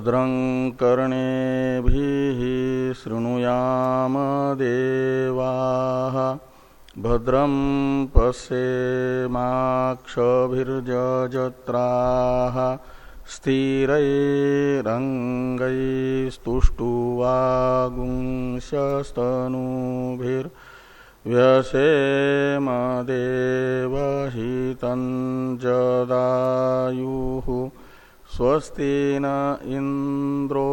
भद्रं कर्णेभिः शृणुयाम देवाः। भद्रं पश्येमाक्षभिर्जत्राः स्थिरैरङ्गैस्तुष्टुवागुंशस्तनूभिर्व्यसेम देवहितं जदायुः स्वस्ति न इंद्रो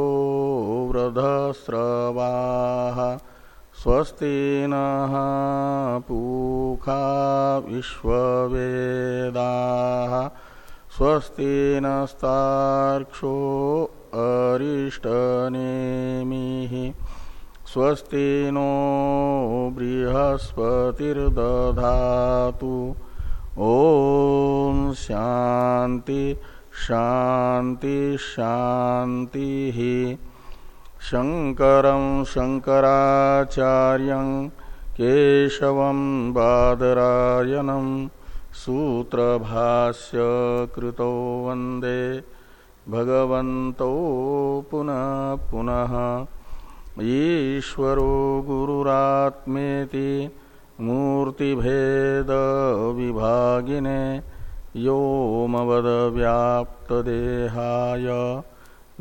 वृधस्रवा स्वस्ति न पूखा विश्ववेदा स्वस्ति नस्ताक्षो अरिष्टनेमिः स्वस्ति नो बृहस्पतिर्दधातु। ॐ शान्ति। शांति शांति ही। शंकर शंकराचार्य केशव बादरायनम सूत्र भाष्य कृत वंदे भगवन्तो पुनः पुनः। ईश्वरो गुरुरात्मेति मूर्तिभेद विभागिने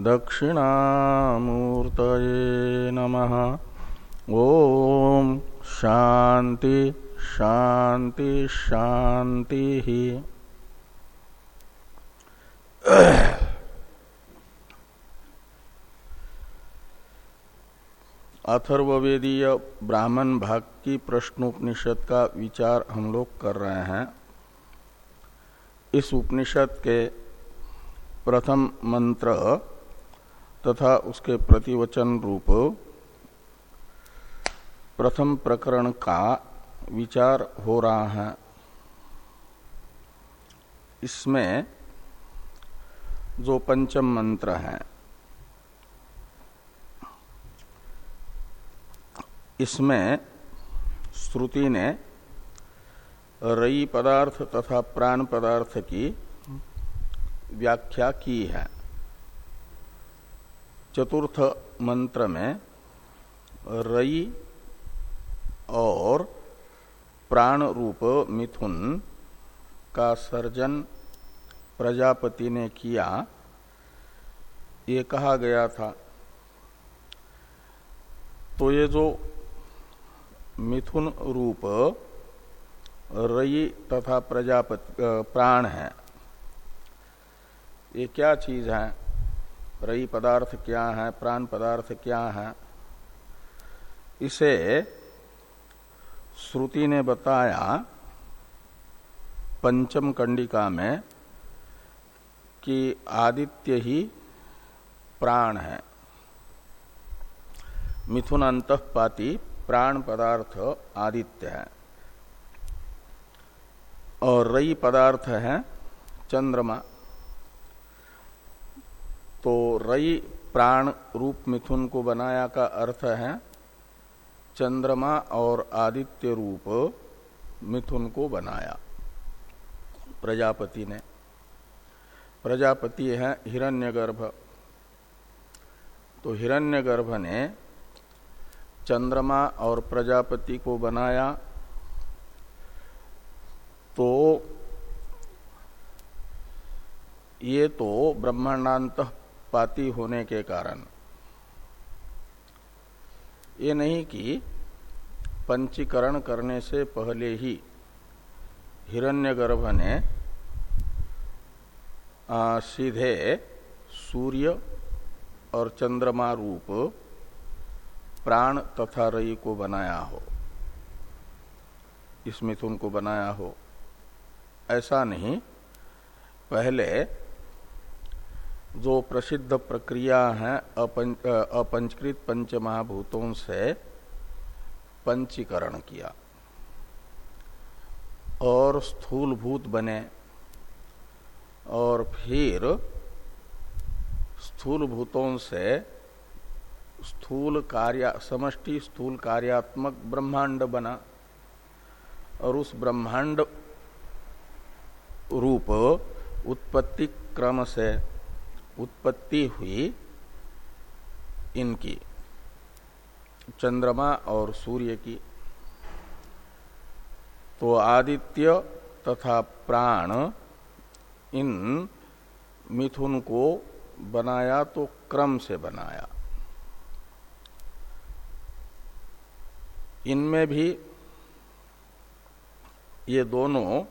दक्षिणामूर्तये नमः। ॐ शान्ति शान्ति शान्ति। अथर्ववेदीय ब्राह्मण भाग की प्रश्नोपनिषद का विचार हम लोग कर रहे हैं। इस उपनिषद के प्रथम मंत्र तथा उसके प्रतिवचन रूप प्रथम प्रकरण का विचार हो रहा है। इसमें जो पंचम मंत्र है, इसमें श्रुति ने रई पदार्थ तथा प्राण पदार्थ की व्याख्या की है। चतुर्थ मंत्र में रई और प्राण रूप मिथुन का सर्जन प्रजापति ने किया, ये कहा गया था। तो ये जो मिथुन रूप रई तथा प्रजापति प्राण है। ये क्या चीज़ है? रई पदार्थ क्या है? प्राण पदार्थ क्या है? इसे श्रुति ने बताया पंचम कंडिका में कि आदित्य ही प्राण है। मिथुन अंतपाती प्राण पदार्थ आदित्य है। और रई पदार्थ है चंद्रमा। तो रई प्राण रूप मिथुन को बनाया का अर्थ है चंद्रमा और आदित्य रूप मिथुन को बनाया। प्रजापति ने। प्रजापति है हिरण्यगर्भ। तो हिरण्यगर्भ ने चंद्रमा और प्रजापति को बनाया तो ये तो ब्रह्मांडांत पाती होने के कारण। ये नहीं कि पंचीकरण करने से पहले ही हिरण्यगर्भ ने आ, सीधे सूर्य और चंद्रमा रूप प्राण तथा रई को बनाया हो। इस मिथुन को बनाया हो। ऐसा नहीं। पहले जो प्रसिद्ध प्रक्रिया है अपंच, अपंचकृत पंच महाभूतों से पंचीकरण किया और स्थूल भूत बने और फिर स्थूल भूतों से स्थूल कार्य समष्टि स्थूल कार्यात्मक ब्रह्मांड बना और उस ब्रह्मांड रूप उत्पत्ति क्रम से उत्पत्ति हुई इनकी, चंद्रमा और सूर्य की। तो आदित्य तथा प्राण इन मिथुन को बनाया तो क्रम से बनाया। इनमें भी ये दोनों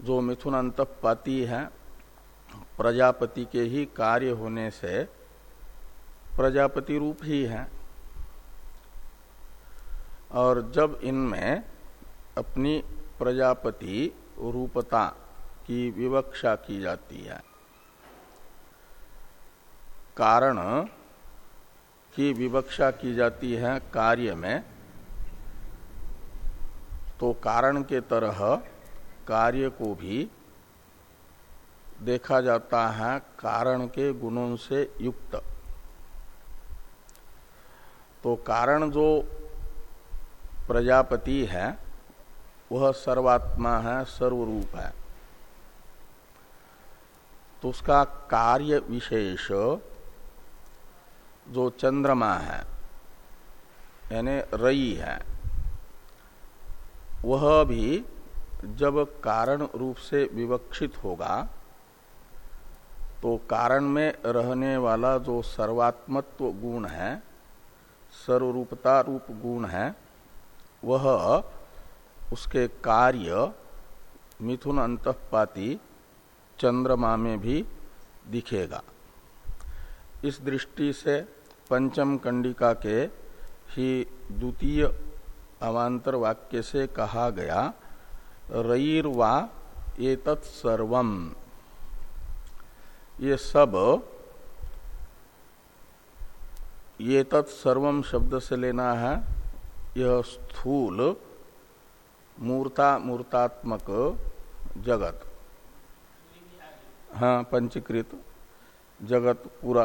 जो मिथुन अंतपाती है, प्रजापति के ही कार्य होने से प्रजापति रूप ही है। और जब इनमें अपनी प्रजापति रूपता की विवक्षा की जाती है, कारण की विवक्षा की जाती है कार्य में तो कारण के तरह कार्य को भी देखा जाता है कारण के गुणों से युक्त। तो कारण जो प्रजापति है, वह सर्वात्मा है, सर्वरूप है। तो उसका कार्य विशेष जो चंद्रमा है, यानी रई है, वह भी जब कारण रूप से विवक्षित होगा तो कारण में रहने वाला जो सर्वात्मत्व गुण है, सर्वरूपता रूप गुण है, वह उसके कार्य मिथुन अंतपाती चंद्रमा में भी दिखेगा। इस दृष्टि से पंचम कंडिका के ही द्वितीय अवांतर वाक्य से कहा गया रईर्वा ये तत्सर्वम ये सब ये तत्सर्वम शब्द से लेना है, यह स्थूल, मूर्ता, मूर्तात्मक जगत। हाँ पंचीकृत जगत पूरा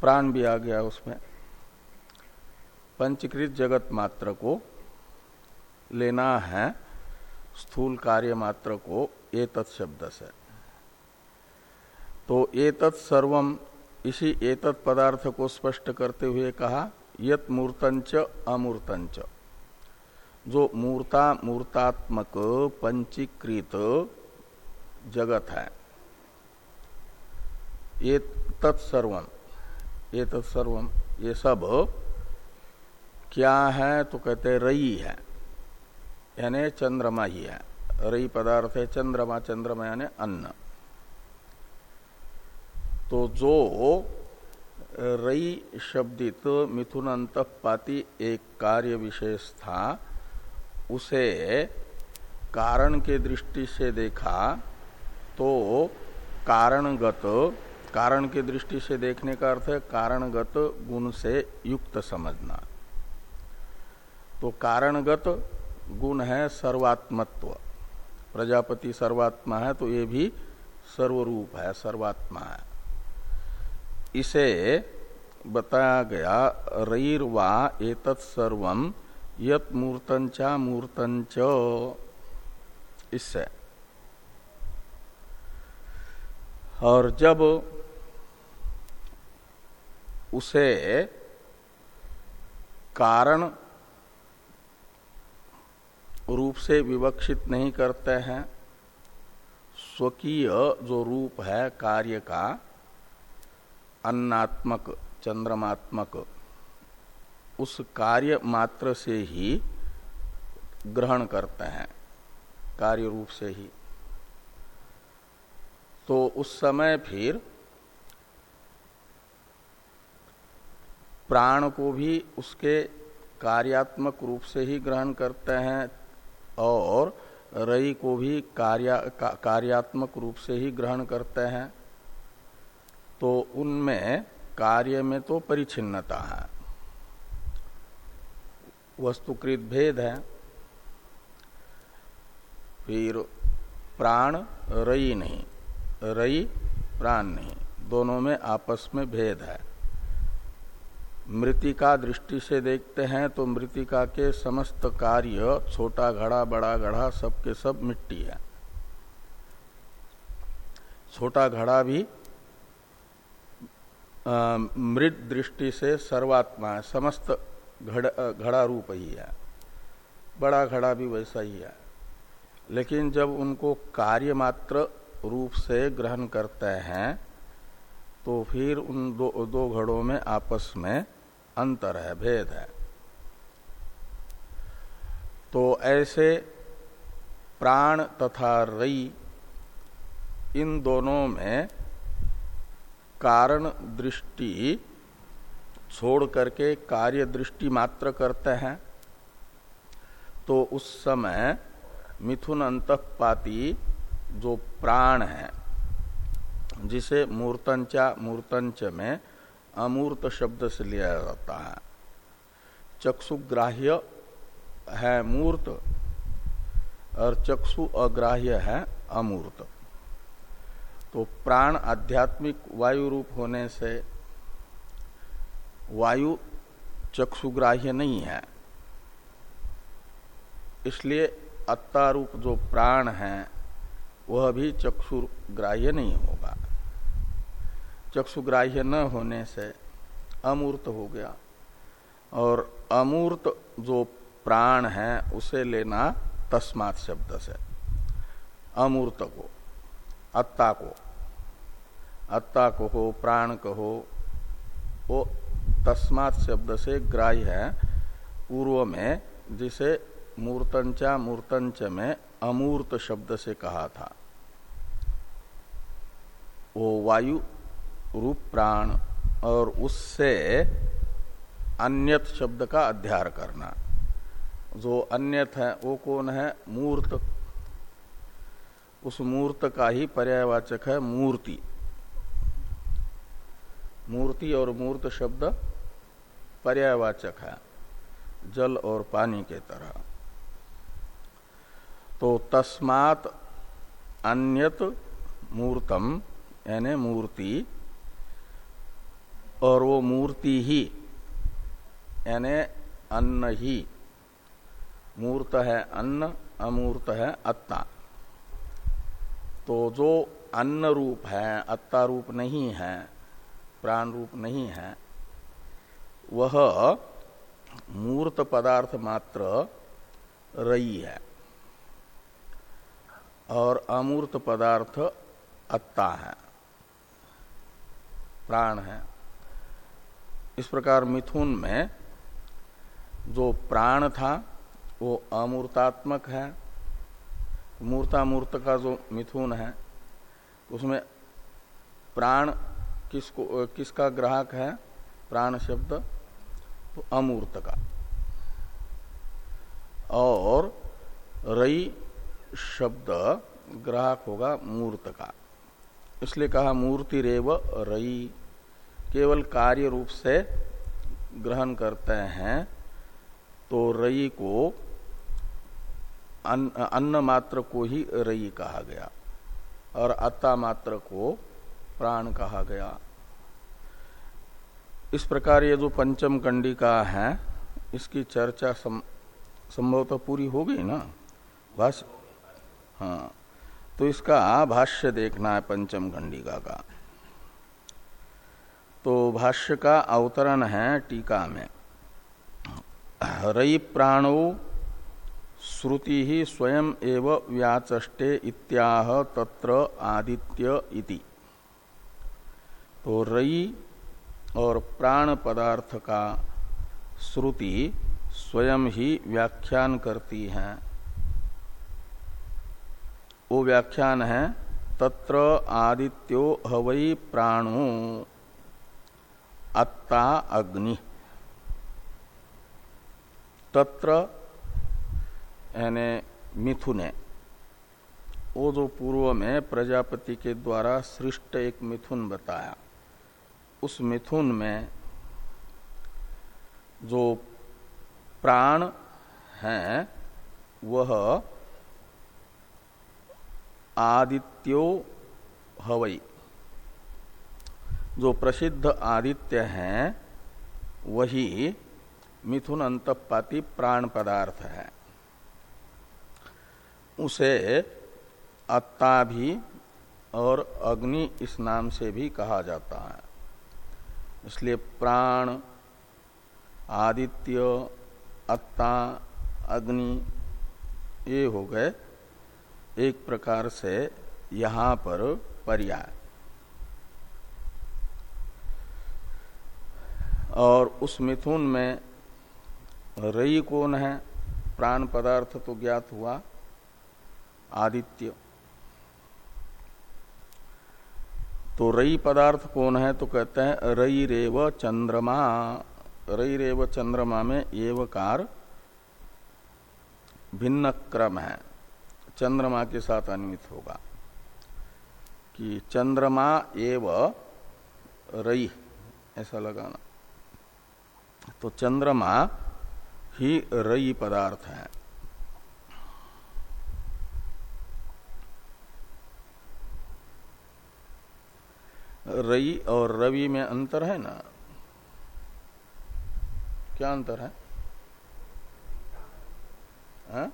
प्राण भी आ गया उसमें। पंचकृत जगत मात्र को लेना है स्थूल कार्य मात्र को एतत् शब्द से। तो एतत् सर्वम इसी एतत् पदार्थ को स्पष्ट करते हुए कहा, यत मूर्तंच अमूर्तंच जो मूर्ता मूर्तात्मक पंचीकृत जगत है ये तत्सर्वम ये तत्सर्वम ये सब क्या है तो कहते रई है। यानी चंद्रमा ही है। रई पदार्थ है चंद्रमा चंद्रमा यानी अन्न। तो जो रई शब्दित मिथुन अंतपाती एक कार्य विशेष था, उसे कारण के दृष्टि से देखा तो कारणगत, कारण की दृष्टि से देखने का अर्थ है कारणगत गुण से युक्त समझना। तो कारणगत गुण है सर्वात्मत्व। प्रजापति सर्वात्मा है तो ये भी सर्वरूप है, सर्वात्मा है। इसे बताया गया रईर्वा एतत् सर्वम यत मूर्तंचा मूर्तंच इससे। और जब उसे कारण रूप से विवक्षित नहीं करते हैं। स्वकीय जो रूप है कार्य का, अन्नात्मक, चंद्रमात्मक, उस कार्य मात्र से ही ग्रहण करते हैं, कार्य रूप से ही। तो उस समय फिर प्राण को भी उसके कार्यात्मक रूप से ही ग्रहण करते हैं और रई को भी कार्या, का, कार्यात्मक रूप से ही ग्रहण करते हैं। तो उनमें कार्य में तो परिचिन्नता है। वस्तुकृत भेद है। फिर प्राण रई नहीं। रई प्राण नहीं। दोनों में आपस में भेद है। मृतिका दृष्टि से देखते हैं तो मृतिका के समस्त कार्य छोटा घड़ा बड़ा घड़ा सबके सब मिट्टी है। छोटा घड़ा भी मृत दृष्टि से सर्वात्मा है समस्त घड़ा रूप ही है। बड़ा घड़ा भी वैसा ही है। लेकिन जब उनको कार्य मात्र रूप से ग्रहण करते हैं तो फिर उन दो, दो घड़ों में आपस में अंतर है, भेद है। तो ऐसे प्राण तथा रई, इन दोनों में कारण दृष्टि छोड़ करके कार्य दृष्टि मात्र करते हैं। तो उस समय मिथुन अंतपाती जो प्राण है, जिसे मूर्तंचा, मूर्तंच में अमूर्त शब्द से लिया जाता है। चक्षुग्राह्य है मूर्त और चक्षु अग्राह्य है अमूर्त। तो प्राण आध्यात्मिक वायु रूप होने से वायु चक्षुग्राह्य नहीं है। इसलिए अत्तारूप जो प्राण है, वह भी चक्षुग्राह्य नहीं होगा। चक्षुग्राह्य न होने से अमूर्त हो गया। और अमूर्त जो प्राण है, उसे लेना तस्मात शब्द से। अमूर्त को, अत्ता को। अत्ता को हो प्राण कहो, वो तस्मात शब्द से ग्राह्य है। पूर्व में जिसे मूर्तंचा, मूर्तंच में अमूर्त शब्द से कहा था, वो वायु रूप प्राण और उससे अन्यत शब्द का अध्यार करना। जो अन्यत है, वो कौन है? मूर्त। उस मूर्त का ही पर्यायवाचक है मूर्ति। मूर्ति और मूर्त शब्द पर्यायवाचक है, जल और पानी के तरह। तो तस्मात अन्यत मूर्तम, यानी मूर्ति और वो मूर्ति ही, यानी अन्न ही, मूर्त है अन्न, अमूर्त है अत्ता। तो जो अन्न रूप है, अत्ता रूप नहीं है, प्राण रूप नहीं है, वह मूर्त पदार्थ मात्र रई है, और अमूर्त पदार्थ अत्ता है, प्राण है। इस प्रकार मिथुन में जो प्राण था, वो अमूर्तात्मक है। मूर्तामूर्त का जो मिथुन है, उसमें प्राण किसको, किसका ग्राहक है? प्राण शब्द तो अमूर्त का। और रई शब्द ग्राहक होगा मूर्त का। इसलिए कहा मूर्ति रेव रई। केवल कार्य रूप से ग्रहण करते हैं तो रई को अन्न, मात्र को ही रई कहा गया और अत्ता मात्र को प्राण कहा गया। इस प्रकार ये जो पंचम कंडिका है इसकी चर्चा संभवतः तो पूरी हो गई ना? भाष्य हाँ तो इसका भाष्य देखना है पंचम कंडिका का। तो भाष्य का अवतरण है टीका में। रई प्राणो श्रुति ही स्वयं एव व्याचष्टे इत्याह तत्र आदित्य इति। तो रई और प्राण पदार्थ का श्रुति स्वयं ही व्याख्यान करती है। वो व्याख्यान है, तत्र आदित्यो हवई प्राणो। अत्ता अग्नि। तत्र, यानी मिथुने। वो जो पूर्व में प्रजापति के द्वारा सृष्ट एक मिथुन बताया, उस मिथुन में जो प्राण है, वह आदित्यो हवई जो प्रसिद्ध आदित्य हैं, वही मिथुन अंतपाती प्राण पदार्थ है। उसे अत्ता भी और अग्नि इस नाम से भी कहा जाता है। इसलिए प्राण, आदित्य, अत्ता, अग्नि, ये हो गए एक प्रकार से यहाँ पर पर्याय। और उस मिथुन में रई कौन है प्राण पदार्थ तो ज्ञात हुआ आदित्य। तो रई पदार्थ कौन है तो कहते हैं रई रेव चंद्रमा। रई रेव चंद्रमा में एवकार भिन्न क्रम है। चंद्रमा के साथ अन्वित होगा कि चंद्रमा एव रई, ऐसा लगाना। तो चंद्रमा ही रई पदार्थ है। रई और रवि में अंतर है ना? क्या अंतर है? हा?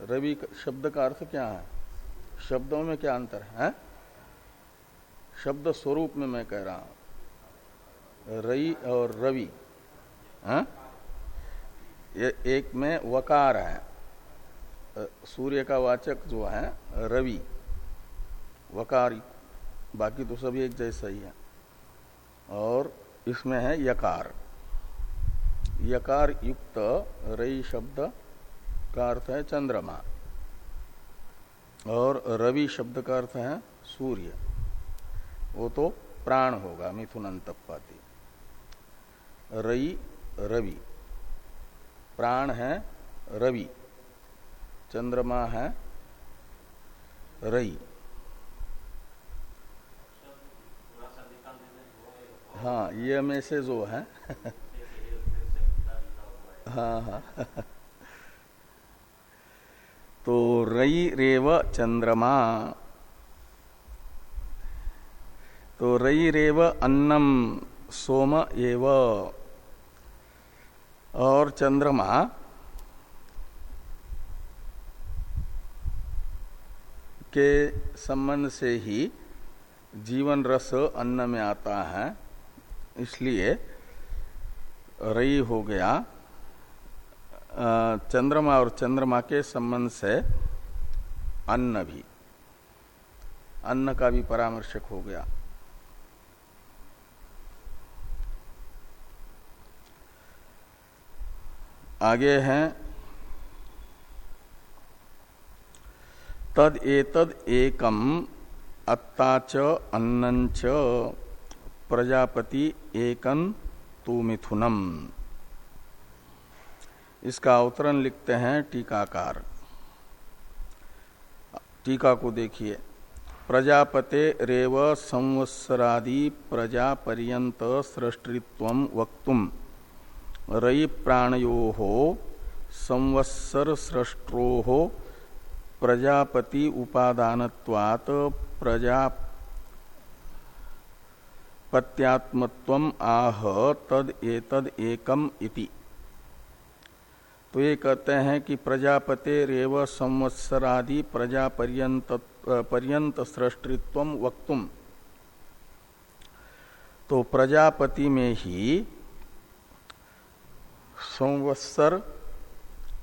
रवि शब्द का अर्थ क्या है? शब्दों में क्या अंतर है? शब्द स्वरूप में मैं कह रहा हूँ। रई और रवि ये एक में वकार है। सूर्य का वाचक जो है, रवि, वकार, बाकी तो सभी एक जैसा ही है। और इसमें है यकार। यकार युक्त रई शब्द का अर्थ है चंद्रमा। और रवि शब्द का अर्थ है सूर्य। वो तो प्राण होगा, मिथुन अंतपाती। रई, रवि। प्राण है रवि। चंद्रमा है रई। हाँ ये में से जो है। हाँ हाँ। तो रई, रेव, चंद्रमा। तो रई, रेव, अन्नम, सोम, एव। और चंद्रमा के संबंध से ही जीवन रस अन्न में आता है, इसलिए रई हो गया। चंद्रमा और चंद्रमा के संबंध से अन्न भी, अन्न का भी परामर्शक हो गया। आगे हैं। तद एतद एकम अत्ताच अन्नच प्रजापति एकन तु मिथुनम। इसका अवतरण लिखते हैं टीकाकार। टीका को देखिए। प्रजापते रेव संवत्सरादि प्रजा पर्यंत सृष्टित्व वक्तुम। रई प्राणयो हो संवत्सर सृष्टो हो प्रजापति उपादानत्वात् प्रजा पत्यात्मत्व आह, तद एतद एकम इति। तो ये कहते हैं कि प्रजापते रेव संवत्सरादि प्रजा पर्यंत पर्यंत सृष्टित्व वक्तुम। तो प्रजापति में ही संवत्सर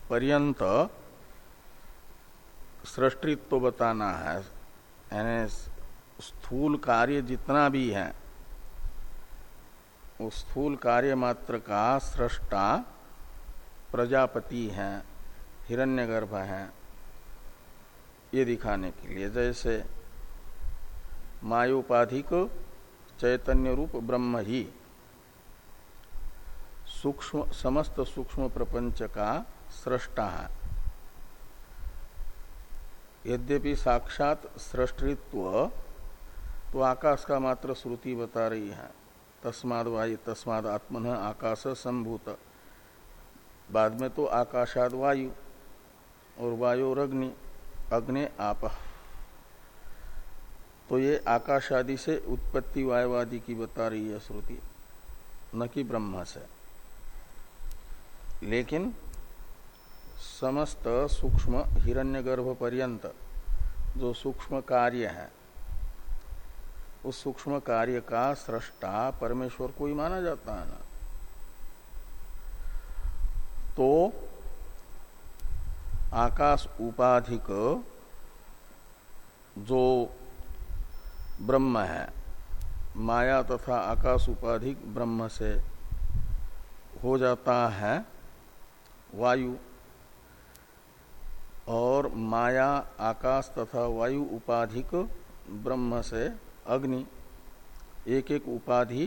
पर्यंत सृष्टित्व तो बताना है। यानी स्थूल कार्य जितना भी है उस स्थूल कार्य मात्र का सृष्टा प्रजापति है, हिरण्यगर्भ है, ये दिखाने के लिए। जैसे मायोपाधिक चैतन्य रूप ब्रह्म ही सूक्ष्म, समस्त सूक्ष्म प्रपंच का सृष्टा है। यद्यपि साक्षात सृष्टित्व तो आकाश का मात्र श्रुति बता रही है। तस्माद वायु, तस्माद आत्मन आकाश संभूत। बाद में तो आकाशाद वायु और वायु अग्नि अग्नि आप। तो ये आकाश आदि से उत्पत्ति वायुवादि की बता रही है श्रुति। न कि ब्रह्म से। लेकिन समस्त सूक्ष्म हिरण्यगर्भ पर्यंत जो सूक्ष्म कार्य है, उस सूक्ष्म कार्य का सृष्टा परमेश्वर को ही माना जाता है ना। तो आकाश उपाधिक जो ब्रह्म है, माया तथा आकाश उपाधिक ब्रह्म से हो जाता है। वायु और माया, आकाश तथा वायु उपाधिक ब्रह्म से अग्नि एक एक उपाधि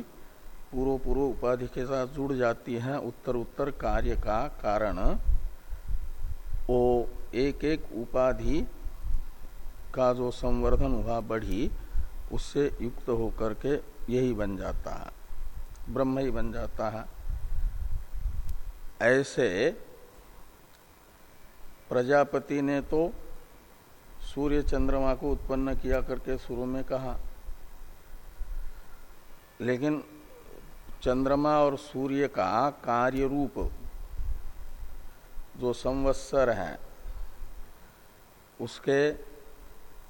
पूर्व पूर्व उपाधि के साथ जुड़ जाती है। उत्तर उत्तर कार्य का कारण वो एक एक उपाधि का जो संवर्धन हुआ बढ़ी, उससे युक्त होकर के यही बन जाता है, ब्रह्म ही बन जाता है। ऐसे प्रजापति ने तो सूर्य चंद्रमा को उत्पन्न किया करके शुरू में कहा। लेकिन चंद्रमा और सूर्य का कार्य रूप जो संवत्सर है, उसके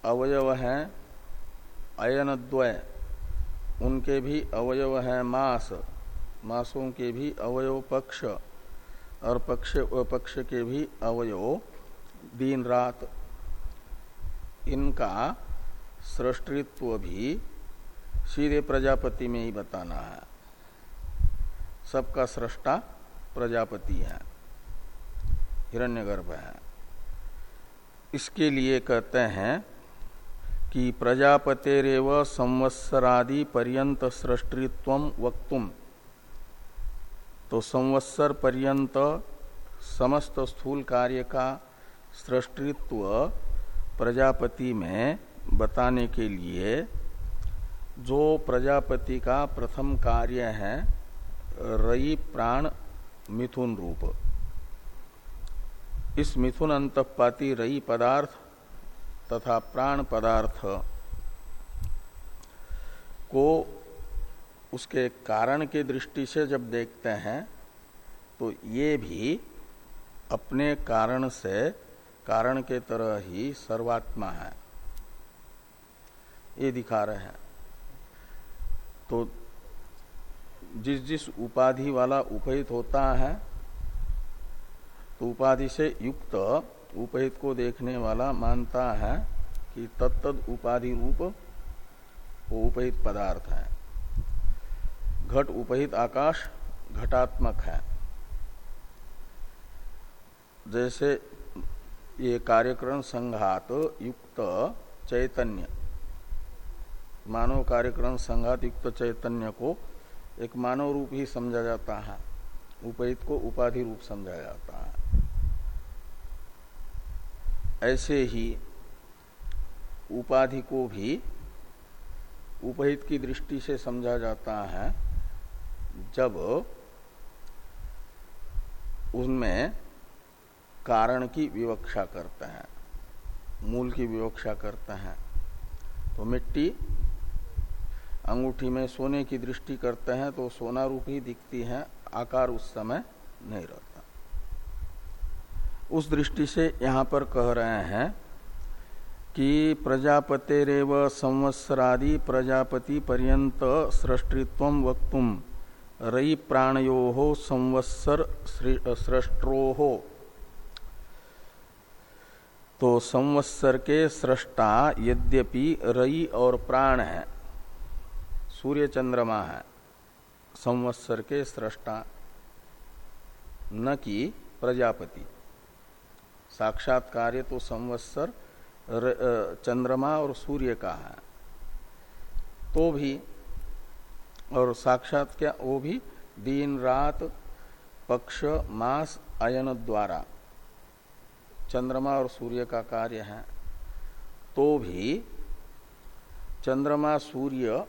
अवयव हैं अयन द्वय उनके भी अवयव हैं मास, मासों के भी अवयव पक्ष। और पक्ष पक्ष के भी अवयव, दिन, रात, इनका सृष्टित्व भी सीधे प्रजापति में ही बताना है। सबका सृष्टा प्रजापति है, हिरण्यगर्भ है। इसके लिए कहते हैं कि प्रजापतेरव संवत्सरादि पर्यंत सृष्टित्व वक्तुम। तो संवत्सर पर्यंत समस्त स्थूल कार्य का सृष्टित्व प्रजापति में बताने के लिए जो प्रजापति का प्रथम कार्य है, रई प्राण मिथुन रूप। इस मिथुन अंतपाती रई पदार्थ तथा प्राण पदार्थ को उसके कारण की दृष्टि से जब देखते हैं तो ये भी अपने कारण से, कारण के तरह ही सर्वात्मा है। ये दिखा रहे हैं। तो जिस जिस उपाधि वाला उपहित होता है तो उपाधि से युक्त उपहित को देखने वाला मानता है कि तत्त उपाधि रूप वो उपहित पदार्थ है। घट उपहित आकाश घटात्मक है। जैसे ये कार्यक्रम संघात युक्त चैतन्य। मानव कार्यक्रम संघात युक्त चैतन्य को एक मानव रूप ही समझा जाता है। उपहित को उपाधि रूप समझा जाता है। ऐसे ही उपाधि को भी उपहित की दृष्टि से समझा जाता है। जब उनमें कारण की विवक्षा करते हैं, मूल की विवक्षा करते हैं तो मिट्टी अंगूठी में सोने की दृष्टि करते हैं तो सोना रूप ही दिखती है, आकार उस समय नहीं रहता। उस दृष्टि से यहाँ पर कह रहे हैं कि प्रजापतेरव संवत्सरादि प्रजापति पर्यंत सृष्टित्व वक्तुम। रई प्राणयो संवत्सर सृष्टो हो तो संवत्सर के सृष्टा यद्यपि रई और प्राण है सूर्य चंद्रमा है, संवत्सर के सृष्टा न कि प्रजापति। साक्षात कार्य तो संवत्सर चंद्रमा और सूर्य का है। तो भी और साक्षात क्या? वो भी दिन, रात, पक्ष, मास, अयन द्वारा। चंद्रमा और सूर्य का कार्य है। तो भी चंद्रमा, सूर्य,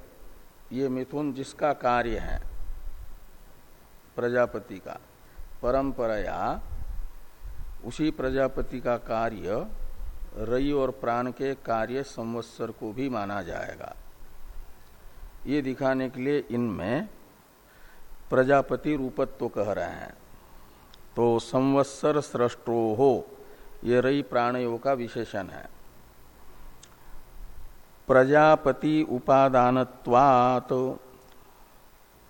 ये मिथुन जिसका कार्य है? प्रजापति का। परंपराया, उसी प्रजापति का कार्य रई और प्राण के कार्य संवत्सर को भी माना जाएगा। ये दिखाने के लिए इनमें प्रजापति रूपत्व कह रहे हैं। तो संवत्सर सृष्टो हो, ये रई प्राणयों का विशेषण है। प्रजापति उपादानत्वात्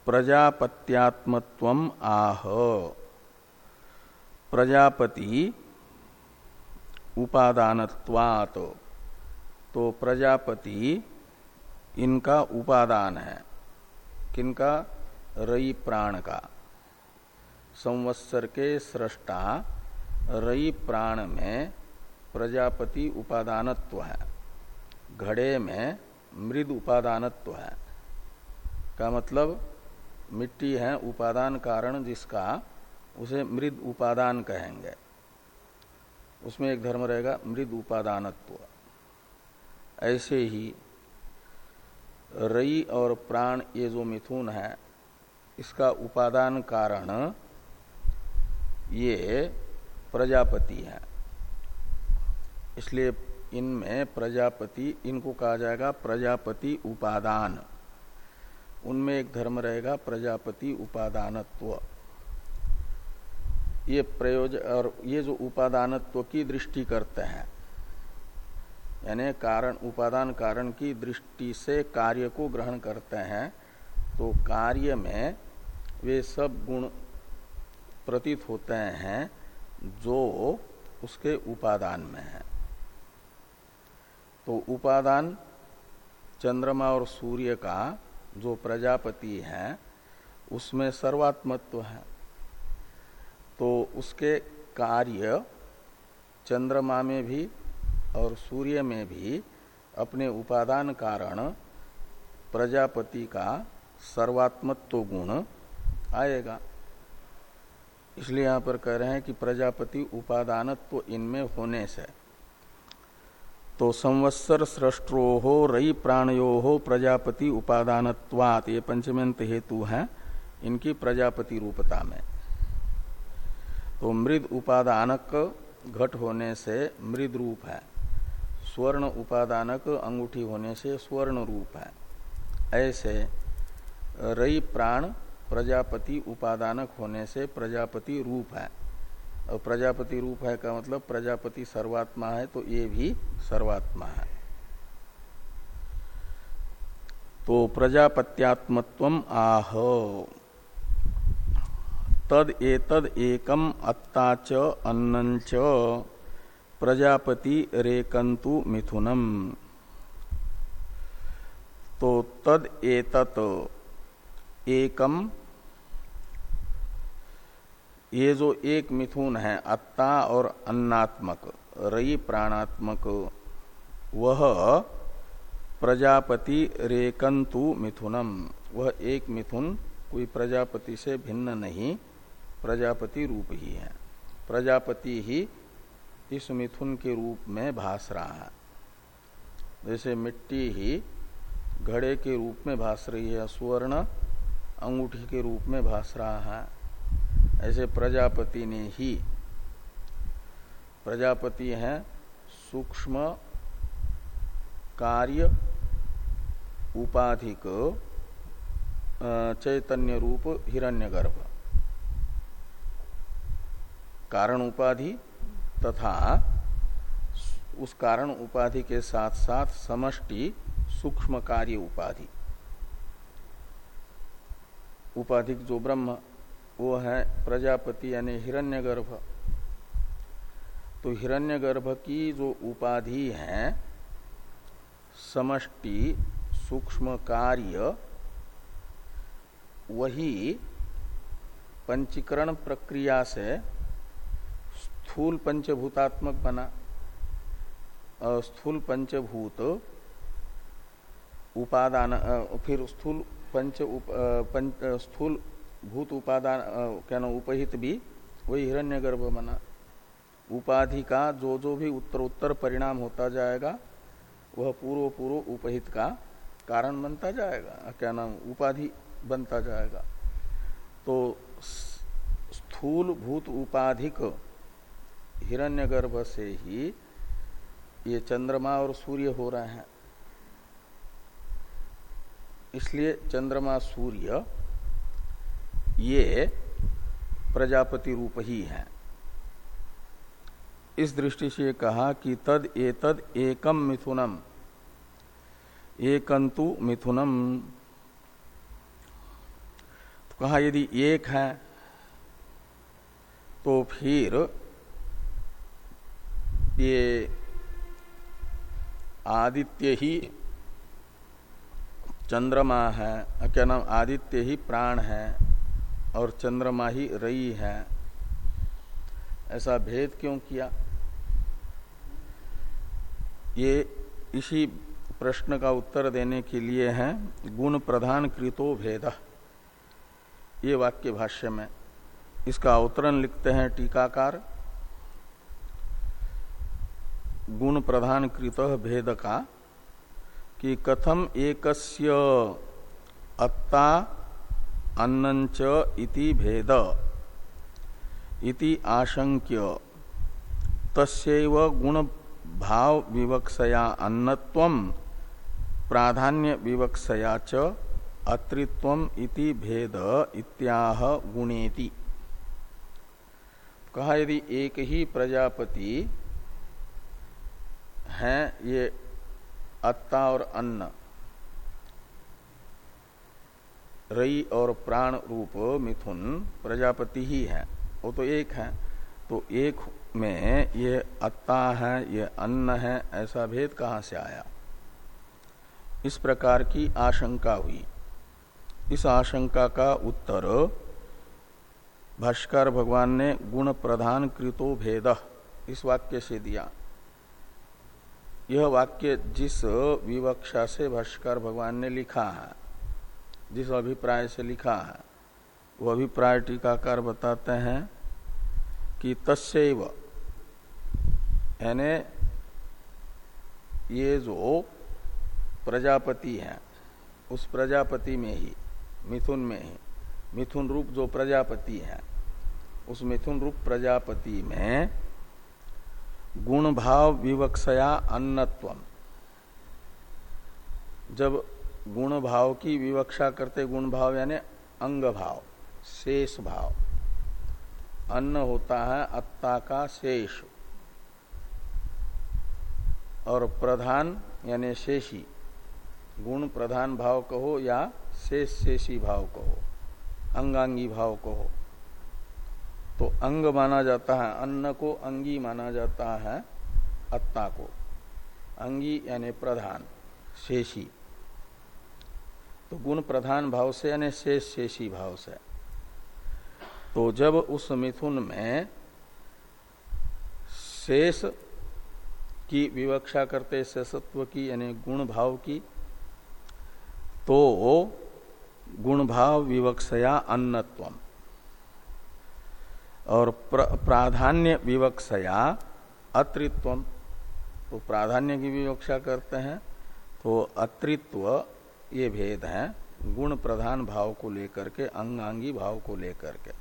प्रजापत्यात्मत्व आह। प्रजापति उपादानत्वात् तो प्रजापति इनका उपादान है। किनका? रई प्राण का। संवत्सर के सृष्टा, रई प्राण में प्रजापति उपादानत्व है। घड़े में मृद उपादानत्व है। का मतलब? मिट्टी है उपादान कारण जिसका उसे मृद उपादान कहेंगे। उसमें एक धर्म रहेगा मृद उपादानत्व। ऐसे ही रई और प्राण ये जो मिथुन है, इसका उपादान कारण ये प्रजापति है। इसलिए इनमें प्रजापति, इनको कहा जाएगा प्रजापति उपादान। उनमें एक धर्म रहेगा प्रजापति उपादानत्व। ये प्रयोज, और ये जो उपादानत्व की दृष्टि करते हैं यानी कारण, उपादान कारण की दृष्टि से कार्य को ग्रहण करते हैं तो कार्य में वे सब गुण प्रतीत होते हैं जो उसके उपादान में है। तो उपादान चंद्रमा और सूर्य का जो प्रजापति है, उसमें सर्वात्मत्व है। तो उसके कार्य चंद्रमा में भी और सूर्य में भी अपने उपादान कारण प्रजापति का सर्वात्मत्व गुण आएगा। इसलिए यहाँ पर कह रहे हैं कि प्रजापति उपादानत्व इनमें होने से। तो संवत्सर सृष्टो हो रई प्राणयो हो प्रजापति उपादानत्वात, ये पंचमंत हेतु है इनकी प्रजापति रूपता में। तो मृद उपादानक घट होने से मृद रूप है। स्वर्ण उपादानक अंगूठी होने से स्वर्ण रूप है। ऐसे, रई प्राण प्रजापति उपादानक होने से प्रजापति रूप है। और प्रजापति रूप है का मतलब प्रजापति सर्वात्मा है तो ये भी सर्वात्मा है। तो प्रजापत्यात्मत्व आह। तद एतद एकम अत्ता च अन्नच प्रजापति रेकंतु मिथुनम। तो तद एतत एकम। ये जो एक मिथुन है अत्ता और अन्नात्मक, रई प्राणात्मक, वह प्रजापति रेकंतु मिथुनम। वह एक मिथुन, कोई प्रजापति से भिन्न नहीं, प्रजापति रूप ही है। प्रजापति ही इस मिथुन के रूप में भास रहा है। जैसे मिट्टी ही घड़े के रूप में भास रही है, सुवर्ण अंगूठी के रूप में भास रहा है। ऐसे प्रजापति ने ही, प्रजापति हैं सूक्ष्म कार्य उपाधिक चैतन्य रूप हिरण्यगर्भ। कारण उपाधि तथा उस कारण उपाधि के साथ साथ समष्टि सूक्ष्म कार्य उपाधि। उपाधिक जो ब्रह्म, वो है प्रजापति यानी हिरण्यगर्भ। तो हिरण्यगर्भ की जो उपाधि है, समष्टि सूक्ष्म कार्य वही पंचीकरण प्रक्रिया से स्थूल पंचभूतात्मक बना और स्थूल पंचभूत उपादान फिर स्थूल पंच उप, स्थूल भूत उपादान क्या नाम उपहित भी वही हिरण्यगर्भ बना। उपाधि का जो जो भी उत्तर उत्तर परिणाम होता जाएगा वह पूर्व पूर्व उपहित का कारण बनता जाएगा क्या नाम उपाधि बनता जाएगा। तो स्थूल भूत उपाधिक हिरण्यगर्भ से ही ये चंद्रमा और सूर्य हो रहे हैं। इसलिए चंद्रमा सूर्य ये प्रजापति रूप ही है। इस दृष्टि से कहा कि तद एतद एकम मिथुनम, एकंतु मिथुनम। तो कहा यदि एक है तो फिर ये आदित्य ही चंद्रमा है। क्या नाम? आदित्य ही प्राण है और चंद्रमा ही रई है। ऐसा भेद क्यों किया? ये इसी प्रश्न का उत्तर देने के लिए है, गुण प्रधान कृतो भेद। ये वाक्य भाष्य में। इसका अवतरण लिखते हैं टीकाकार गुण प्रधान कृत भेद का कि कथम एकस्य अत्ता अन्नंच इति भेद। इति आशंक्य। तस्व गुण भाव विवक्षया अन्नत्व प्राधान्य विवक्षया च अत्रित्व इति भेद इत्याह गुणेति। कहा यदि एक ही प्रजापति हैं ये अत्ता और अन्न। रई और प्राण रूप मिथुन प्रजापति ही है। वो तो एक है। तो एक में ये अत्ता है, ये अन्न है, ऐसा भेद कहाँ से आया? इस प्रकार की आशंका हुई। इस आशंका का उत्तर भाष्कर भगवान ने गुण प्रधान कृतो भेद इस वाक्य से दिया। यह वाक्य जिस विवक्षा से भाष्कर भगवान ने लिखा है, जिस अभिप्राय से लिखा है, वो अभिप्राय टीकाकार बताते हैं कि तस्व यानी ये जो प्रजापति है, उस प्रजापति में ही, मिथुन में ही, मिथुन रूप जो प्रजापति है, उस मिथुन रूप प्रजापति में गुण भाव विवक्षया अन्नत्व जब गुण भाव की विवक्षा करते गुण भाव यानी अंग भाव शेष भाव। अन्न होता है अत्ता का शेष। और प्रधान यानी शेषी, गुण प्रधान भाव कहो या शेष शेषी भाव कहो, अंगांगी भाव कहो। तो अंग माना जाता है, अन्न को अंगी माना जाता है अत्ता को। अंगी यानी प्रधान, शेषी। तो गुण प्रधान भाव से यानी शेष शेषी भाव से। तो जब उस मिथुन में शेष की विवक्षा करते, शेषत्व की यानी गुण भाव की तो गुण भाव विवक्षया अन्नत्वम। और प्राधान्य विवक्षया अतृत्व तो प्राधान्य की विवक्षा करते हैं तो अतृत्व ये भेद है, गुण प्रधान भाव को लेकर के, अंगांगी भाव को लेकर के।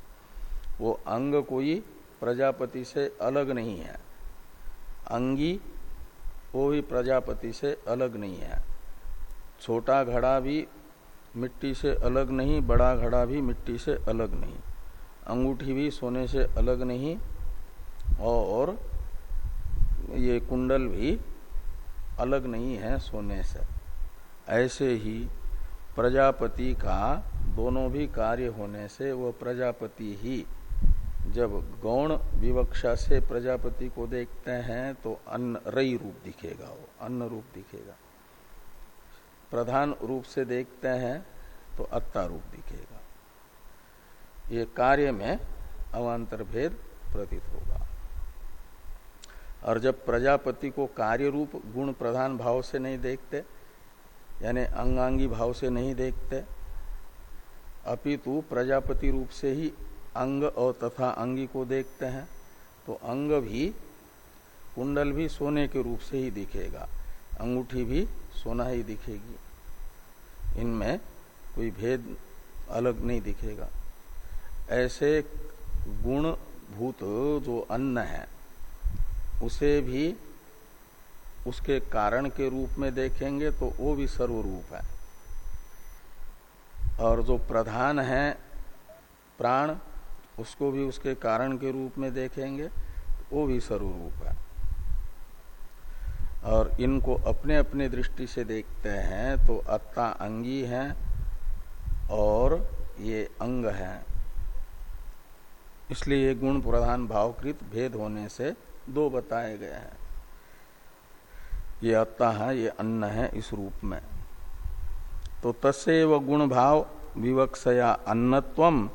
वो अंग कोई प्रजापति से अलग नहीं है। अंगी वो भी प्रजापति से अलग नहीं है। छोटा घड़ा भी मिट्टी से अलग नहीं, बड़ा घड़ा भी मिट्टी से अलग नहीं। अंगूठी भी सोने से अलग नहीं और ये कुंडल भी अलग नहीं है सोने से। ऐसे ही प्रजापति का दोनों भी कार्य होने से वह प्रजापति ही। जब गौण विवक्षा से प्रजापति को देखते हैं तो अन्न रई रूप दिखेगा वो, अन्न रूप दिखेगा। प्रधान रूप से देखते हैं तो अत्ता रूप दिखेगा। ये कार्य में अवान्तर भेद प्रतीत होगा। और जब प्रजापति को कार्य रूप गुण प्रधान भाव से नहीं देखते, यानी अंगांगी भाव से नहीं देखते, अपितु प्रजापति रूप से ही अंग और तथा अंगी को देखते हैं तो अंग भी कुंडल भी सोने के रूप से ही दिखेगा, अंगूठी भी सोना ही दिखेगी। इनमें कोई भेद अलग नहीं दिखेगा। ऐसे गुण भूत जो अन्न है, उसे भी उसके कारण के रूप में देखेंगे तो वो भी सर्वरूप है। और जो प्रधान है, प्राण, उसको भी उसके कारण के रूप में देखेंगे, वो भी सर्वरूप है। और इनको अपने अपने दृष्टि से देखते हैं तो अत्ता अंगी है और ये अंग है। इसलिए गुण प्रधान भावकृत भेद होने से दो बताए गए हैं। ये अत्ता है, ये अन्न है इस रूप में। तो तस्व गुण भाव विवक्षया अन्नत्वम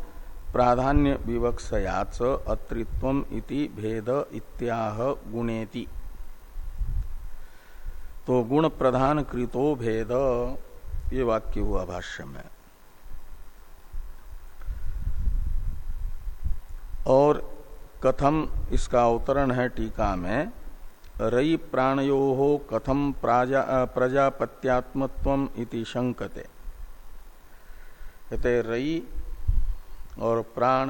प्राधान्य विवक्षयाच अत्रित्वम इति भेद इत्याह गुणेति। तो गुण प्रधान कृतो भेद, ये वाक्य हुआ भाष्य में। और कथम इसका अवतरण है टीका में, रई प्राणयो हो कथम प्रजापत्यात्मत्व इति शंकते। कहते रई और प्राण,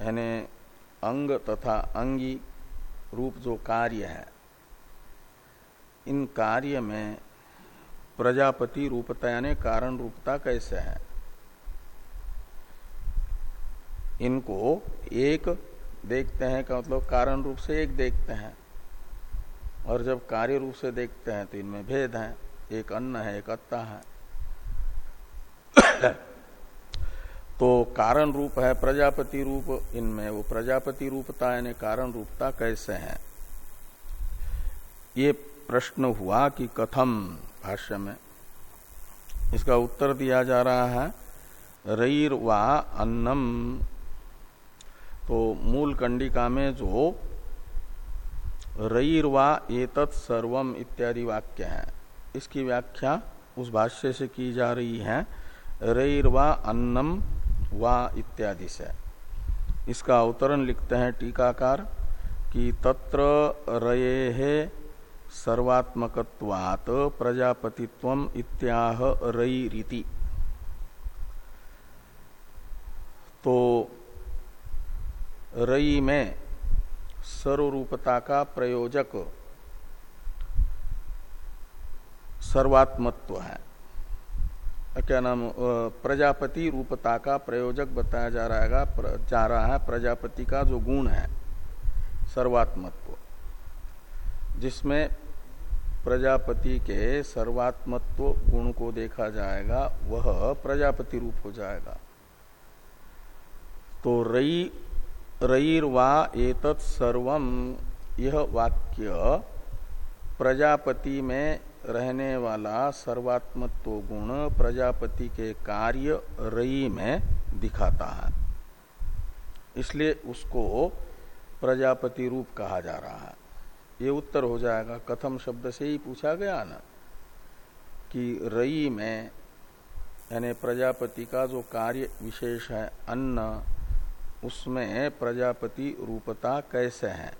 यानी अंग तथा अंगी रूप जो कार्य है, इन कार्य में प्रजापति रूपता, यानी कारण रूपता कैसे है? इनको एक देखते हैं का मतलब कारण रूप से एक देखते हैं। और जब कार्य रूप से देखते हैं तो इनमें भेद है। एक अन्न है, एक अत्ता है। तो कारण रूप है, प्रजापति रूप इनमें। वो प्रजापति रूपता यानी कारण रूपता कैसे है? ये प्रश्न हुआ कि कथम भाष्य में। इसका उत्तर दिया जा रहा है रईर वा अन्नम तो मूल कंडिका में जो रईर वा एतत् सर्वम इत्यादि वाक्य है। इसकी व्याख्या उस भाष्य से की जा रही है रईर वा अन्नम वा इत्यादि से। इसका अवतरण लिखते हैं टीकाकार कि तत्र रये सर्वात्मकत्वात प्रजापतित्व इत्याह रई रीति। तो रई में सर्वरूपता का प्रयोजक सर्वात्मत्व है। क्या नाम प्रजापति रूपता का प्रयोजक बताया जा रहा है जा रहा है, प्रजापति का जो गुण है, सर्वात्मत्व। जिसमें प्रजापति के सर्वात्मत्व गुण को देखा जाएगा, वह प्रजापति रूप हो जाएगा। तो रई रईर वा एतत् सर्वम यह वाक्य प्रजापति में रहने वाला सर्वात्मत्व गुण प्रजापति के कार्य रई में दिखाता है। इसलिए उसको प्रजापति रूप कहा जा रहा है। ये उत्तर हो जाएगा, कथम शब्द से ही पूछा गया ना, कि रई में, यानी प्रजापति का जो कार्य विशेष है, अन्न उसमें प्रजापति रूपता कैसे है?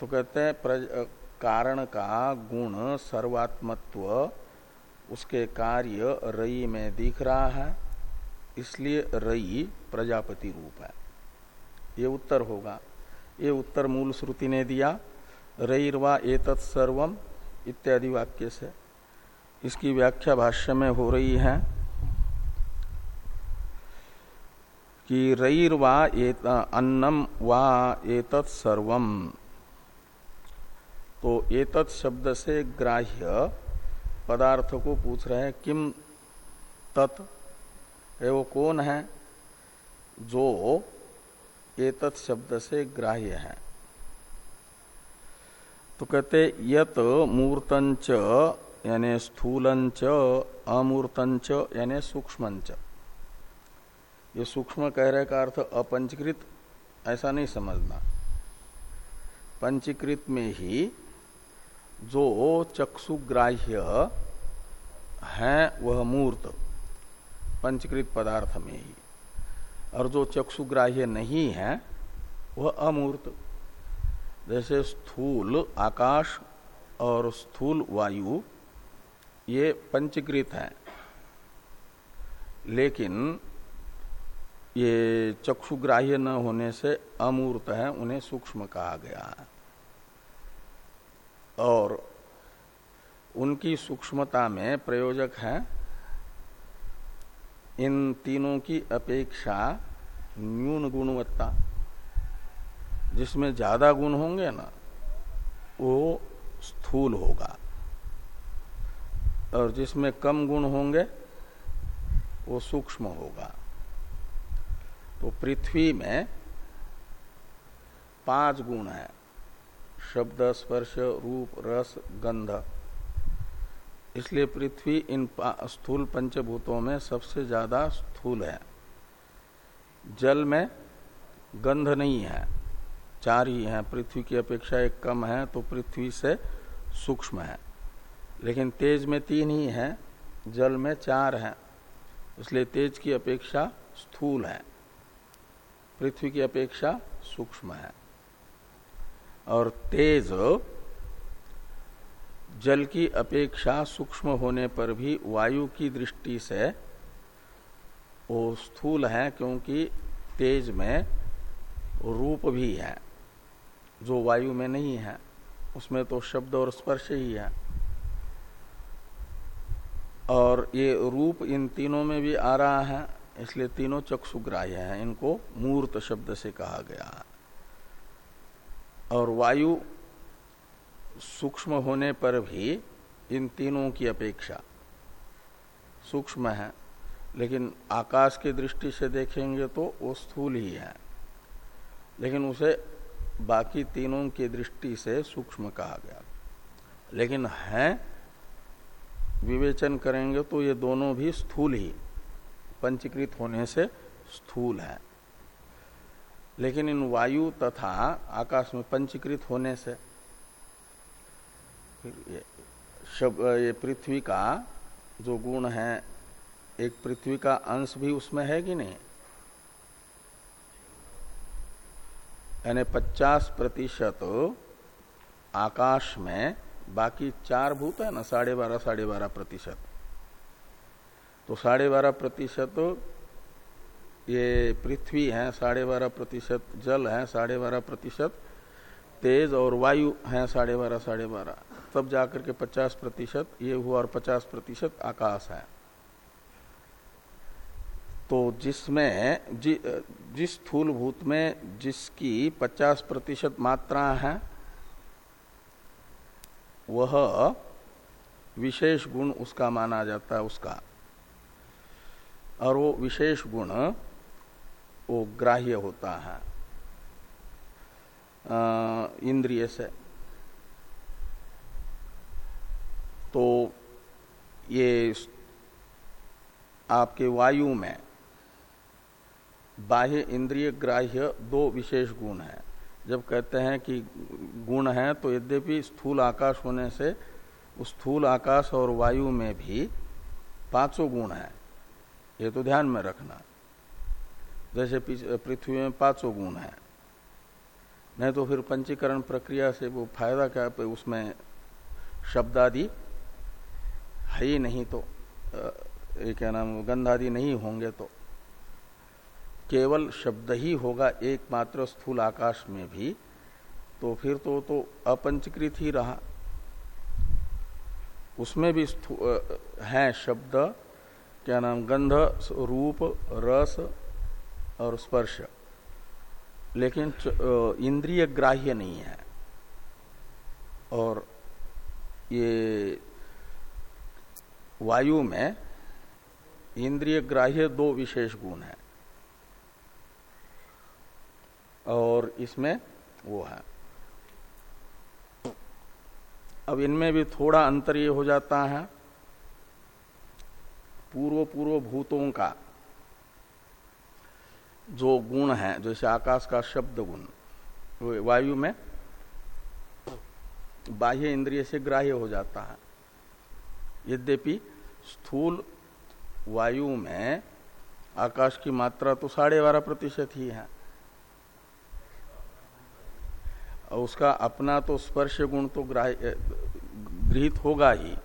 तो कहते हैं कारण का गुण सर्वात्मत्व, उसके कार्य रई में दिख रहा है, इसलिए रई प्रजापति रूप है। ये उत्तर होगा। ये उत्तर मूल श्रुति ने दिया। रईर्वा एतत् सर्वम, इत्यादि वाक्य से। इसकी व्याख्या भाष्य में हो रही है। कि रईर्वा अन्नम वा एतत् सर्वम। तो एतत् शब्द से ग्राह्य पदार्थ को पूछ रहे हैं, किम तत्? वो कौन है? जो एतत् शब्द से ग्राह्य है। तो कहते यत मूर्तंच यानी स्थूलंच अमूर्तंच यानी सूक्ष्मंच ये सूक्ष्म कह रहे का अर्थ अपंचकृत, ऐसा नहीं समझना। पंचीकृत में ही जो चक्षुग्राह्य है, वह मूर्त, पंचकृत पदार्थ में ही। और जो चक्षुग्राह्य नहीं है, वह अमूर्त। जैसे स्थूल आकाश और स्थूल वायु, ये पंचकृत है। लेकिन ये चक्षुग्राह्य न होने से अमूर्त है, उन्हें सूक्ष्म कहा गया है। और उनकी सूक्ष्मता में प्रयोजक है, इन तीनों की अपेक्षा न्यून गुणवत्ता, जिसमें ज़्यादा गुण होंगे ना, वो स्थूल होगा। और जिसमें कम गुण होंगे, वो सूक्ष्म होगा। तो पृथ्वी में पाँच गुण है। शब्द, स्पर्श, रूप, रस, गंध। इसलिए पृथ्वी इन स्थूल पंचभूतों में सबसे ज़्यादा स्थूल है। जल में गंध नहीं है, चार ही है। पृथ्वी की अपेक्षा एक कम है तो पृथ्वी से सूक्ष्म है। लेकिन तेज में तीन ही है, जल में चार है, इसलिए तेज की अपेक्षा स्थूल है। पृथ्वी की अपेक्षा सूक्ष्म है। और तेज जल की अपेक्षा सूक्ष्म होने पर भी वायु की दृष्टि से वो स्थूल है क्योंकि तेज में रूप भी है। जो वायु में नहीं है, उसमें तो शब्द और स्पर्श ही है। और ये रूप इन तीनों में भी आ रहा है। इसलिए तीनों चक्षुग्राह्य हैं, इनको मूर्त शब्द से कहा गया। और वायु सूक्ष्म होने पर भी इन तीनों की अपेक्षा सूक्ष्म है, लेकिन आकाश की दृष्टि से देखेंगे तो वो स्थूल ही है। लेकिन उसे बाकी तीनों की दृष्टि से सूक्ष्म कहा गया। लेकिन है, विवेचन करेंगे तो ये दोनों भी स्थूल ही। पंचीकृत होने से स्थूल है। लेकिन इन वायु तथा आकाश में पंचीकृत होने से ये, पृथ्वी का जो गुण है एक पृथ्वी का अंश भी उसमें है कि नहीं? यानी 50 प्रतिशत आकाश में बाकी चार भूत है ना साढ़े बारह साढ़े बारह प्रतिशत। तो साढ़े बारह प्रतिशत ये पृथ्वी है साढ़े बारह प्रतिशत जल है साढ़े बारह प्रतिशत तेज और वायु है साढ़े बारह साढ़े बारह। तब जाकर के पचास प्रतिशत ये हुआ और पचास प्रतिशत आकाश है। तो जिसमें जि, जिस भूत में जिसकी पचास प्रतिशत मात्रा है वह विशेष गुण उसका माना जाता है उसका। और वो विशेष गुण, वो ग्राह्य होता है। इंद्रिय से। तो ये आपके वायु में बाह्य इंद्रिय ग्राह्य दो विशेष गुण है। जब कहते हैं कि गुण है तो यद्यपि स्थूल आकाश होने से उस स्थूल आकाश और वायु में भी पाँचों गुण है। ये तो ध्यान में रखना। जैसे पृथ्वी में पाँचों गुण है। नहीं तो फिर पंचीकरण प्रक्रिया से वो फ़ायदा क्या पे उसमें शब्द आदि है ही नहीं तो ये क्या नाम, गंधादि नहीं होंगे तो। केवल शब्द ही होगा एकमात्र स्थूल आकाश में भी तो फिर तो तो अपंचकृत ही रहा। उसमें भी है शब्द क्या नाम, गंध, रूप, रस और स्पर्श। लेकिन इंद्रिय ग्राह्य नहीं है। और ये वायु में इंद्रिय ग्राह्य दो विशेष गुण है। और इसमें वो है। अब इनमें भी थोड़ा अंतर ये हो जाता है। पूर्व पूर्व भूतों का जो गुण है, जैसे आकाश का शब्द गुण वायु में बाह्य इंद्रिय से ग्राह्य हो जाता है। यद्यपि स्थूल वायु में आकाश की मात्रा तो साढ़े बारह प्रतिशत ही है, और उसका अपना तो स्पर्श गुण तो ग्राह गृहित होगा ही,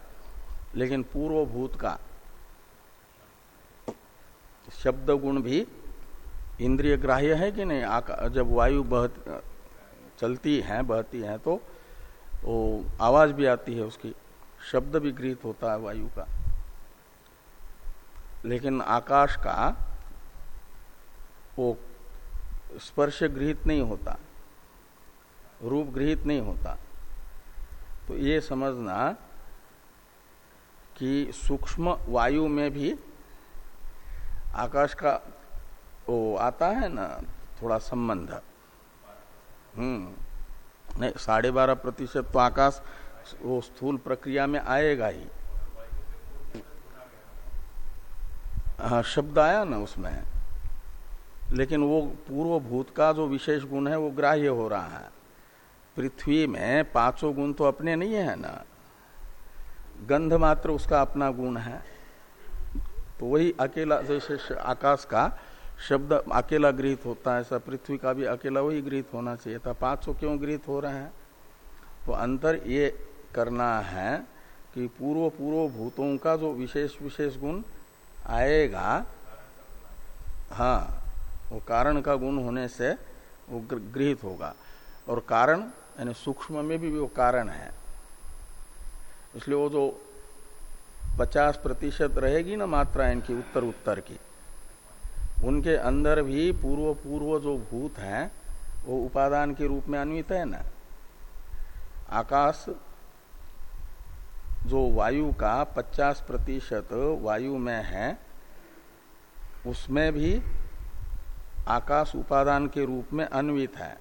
लेकिन पूर्व भूत का शब्द गुण भी इंद्रिय ग्राह्य है कि नहीं? जब वायु बहत, चलती है, बहती है तो वो आवाज़ भी आती है उसकी। शब्द भी गृहित होता है वायु का। लेकिन आकाश का वो स्पर्श गृहित नहीं होता। रूप गृहित नहीं होता। तो ये समझना कि सूक्ष्म वायु में भी आकाश का वो आता है ना, थोड़ा संबंध। हम्म। नहीं, साढ़े बारह प्रतिशत तो आकाश वो स्थूल प्रक्रिया में आएगा ही। हाँ शब्द आया ना उसमें। लेकिन वो पूर्व भूत का जो विशेष गुण है, वो ग्राह्य हो रहा है। पृथ्वी में पाँचों गुण तो अपने नहीं है ना। गंध मात्र उसका अपना गुण है। तो वही अकेला, जैसे आकाश का शब्द अकेला गृहित होता है, ऐसा पृथ्वी का भी अकेला वही गृहित होना चाहिए था। पाँचों क्यों गृहित हो रहे हैं? तो अंतर ये करना है कि पूर्व पूर्व भूतों का जो विशेष विशेष गुण आएगा हाँ वो कारण का गुण होने से वो गृहित होगा। और कारण, यानी सूक्ष्म में भी वो कारण है। इसलिए वो जो 50 प्रतिशत रहेगी ना मात्रा इनकी उत्तर उत्तर की। उनके अंदर भी पूर्व पूर्व जो भूत है, वो उपादान के रूप में अन्वित है ना। आकाश, जो वायु का 50 प्रतिशत वायु में है, उसमें भी आकाश उपादान के रूप में अन्वित है।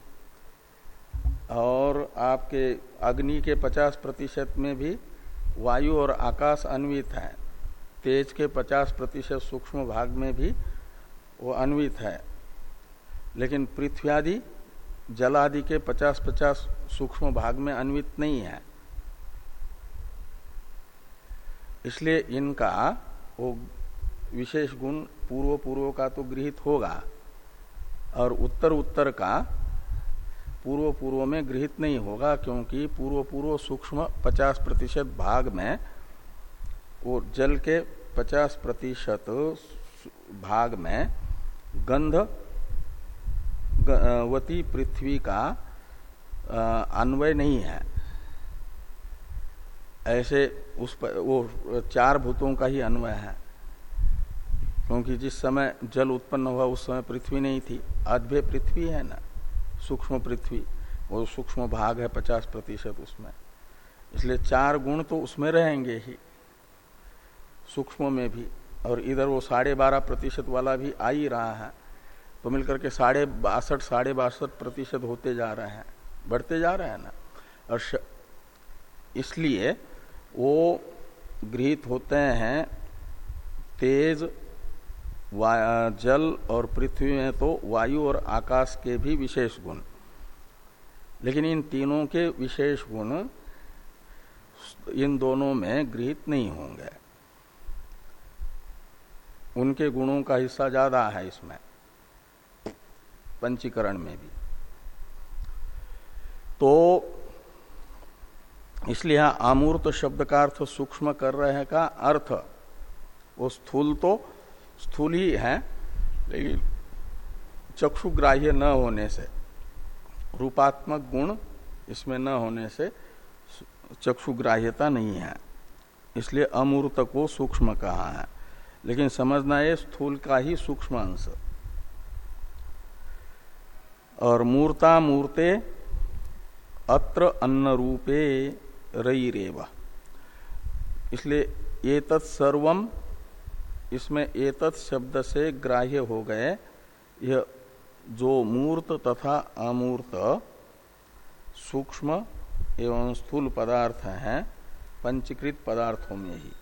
और आपके अग्नि के 50 प्रतिशत में भी वायु और आकाश अन्वित है। तेज के 50 प्रतिशत सूक्ष्म भाग में भी वो अन्वित है। लेकिन पृथ्वी आदि, जल आदि के 50-50 सूक्ष्म भाग में अन्वित नहीं है। इसलिए इनका वो विशेष गुण पूर्व पूर्व का तो गृहित होगा, और उत्तर उत्तर का पूर्व पूर्व में गृहित नहीं होगा, क्योंकि पूर्व पूर्व सूक्ष्म 50 प्रतिशत भाग में वो जल के 50 प्रतिशत भाग में गंध वती पृथ्वी का अन्वय नहीं है। ऐसे उस पर वो चार भूतों का ही अन्वय है। क्योंकि जिस समय जल उत्पन्न हुआ, उस समय पृथ्वी नहीं थी। अद्भे पृथ्वी है ना? सूक्ष्म पृथ्वी, वो सूक्ष्म भाग है पचास प्रतिशत उसमें। इसलिए चार गुण तो उसमें रहेंगे ही, सूक्ष्म में भी। और इधर वो साढ़े बारह प्रतिशत वाला भी आ ही रहा है तो मिलकर के साढ़े बासठ साढ़े बासठ प्रतिशत होते जा रहे हैं, बढ़ते जा रहे हैं ना। और इसलिए वो गृहित होते हैं तेज जल और पृथ्वी में तो वायु और आकाश के भी विशेष गुण। लेकिन इन तीनों के विशेष गुण इन दोनों में गृहित नहीं होंगे। उनके गुणों का हिस्सा ज़्यादा है इसमें, पंचीकरण में भी। तो इसलिए आमूर्त शब्द का अर्थ सूक्ष्म कर रहे का अर्थ, वो स्थूल तो स्थूल ही है, लेकिन चक्षुग्राह्य न होने से, रूपात्मक गुण इसमें न होने से चक्षुग्राह्यता नहीं है। इसलिए अमूर्त को सूक्ष्म कहा है। लेकिन समझना है स्थूल का ही सूक्ष्म अंश। और मूर्ता मूर्ते अत्र अन्न रूपे रई रेवा इसलिए ये तत्सर्वम इसमें एतत् शब्द से ग्राह्य हो गए। यह जो मूर्त तथा अमूर्त सूक्ष्म एवं स्थूल पदार्थ हैं, पंचीकृत पदार्थों में ही।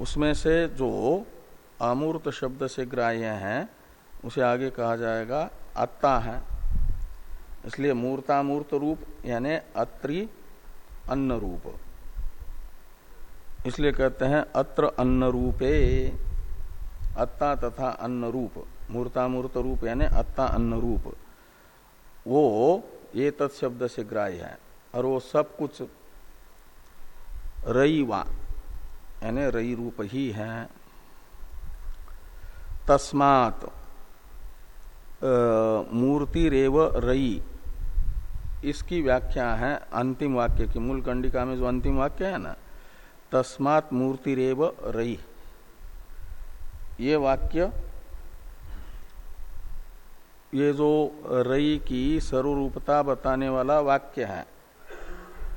उसमें से जो अमूर्त शब्द से ग्राह्य हैं, उसे आगे कहा जाएगा अत्ता है। इसलिए मूर्तामूर्त रूप यानी अत्रि अन्न रूप इसलिए कहते हैं अत्र अन्न रूपे अत्ता तथा अन्न रूप मूर्तामूर्त रूप यानी अत्ता अन्न रूप वो ये तत्शब्द से ग्राह्य है और वो सब कुछ रई वा यानी रई रूप ही है। तस्मात मूर्ति रेव रई। इसकी व्याख्या है अंतिम वाक्य की मूल कंडिका में जो अंतिम वाक्य है ना तस्मात मूर्तिरेव रई ये वाक्य, ये जो रई की सर्वरूपता बताने वाला वाक्य है।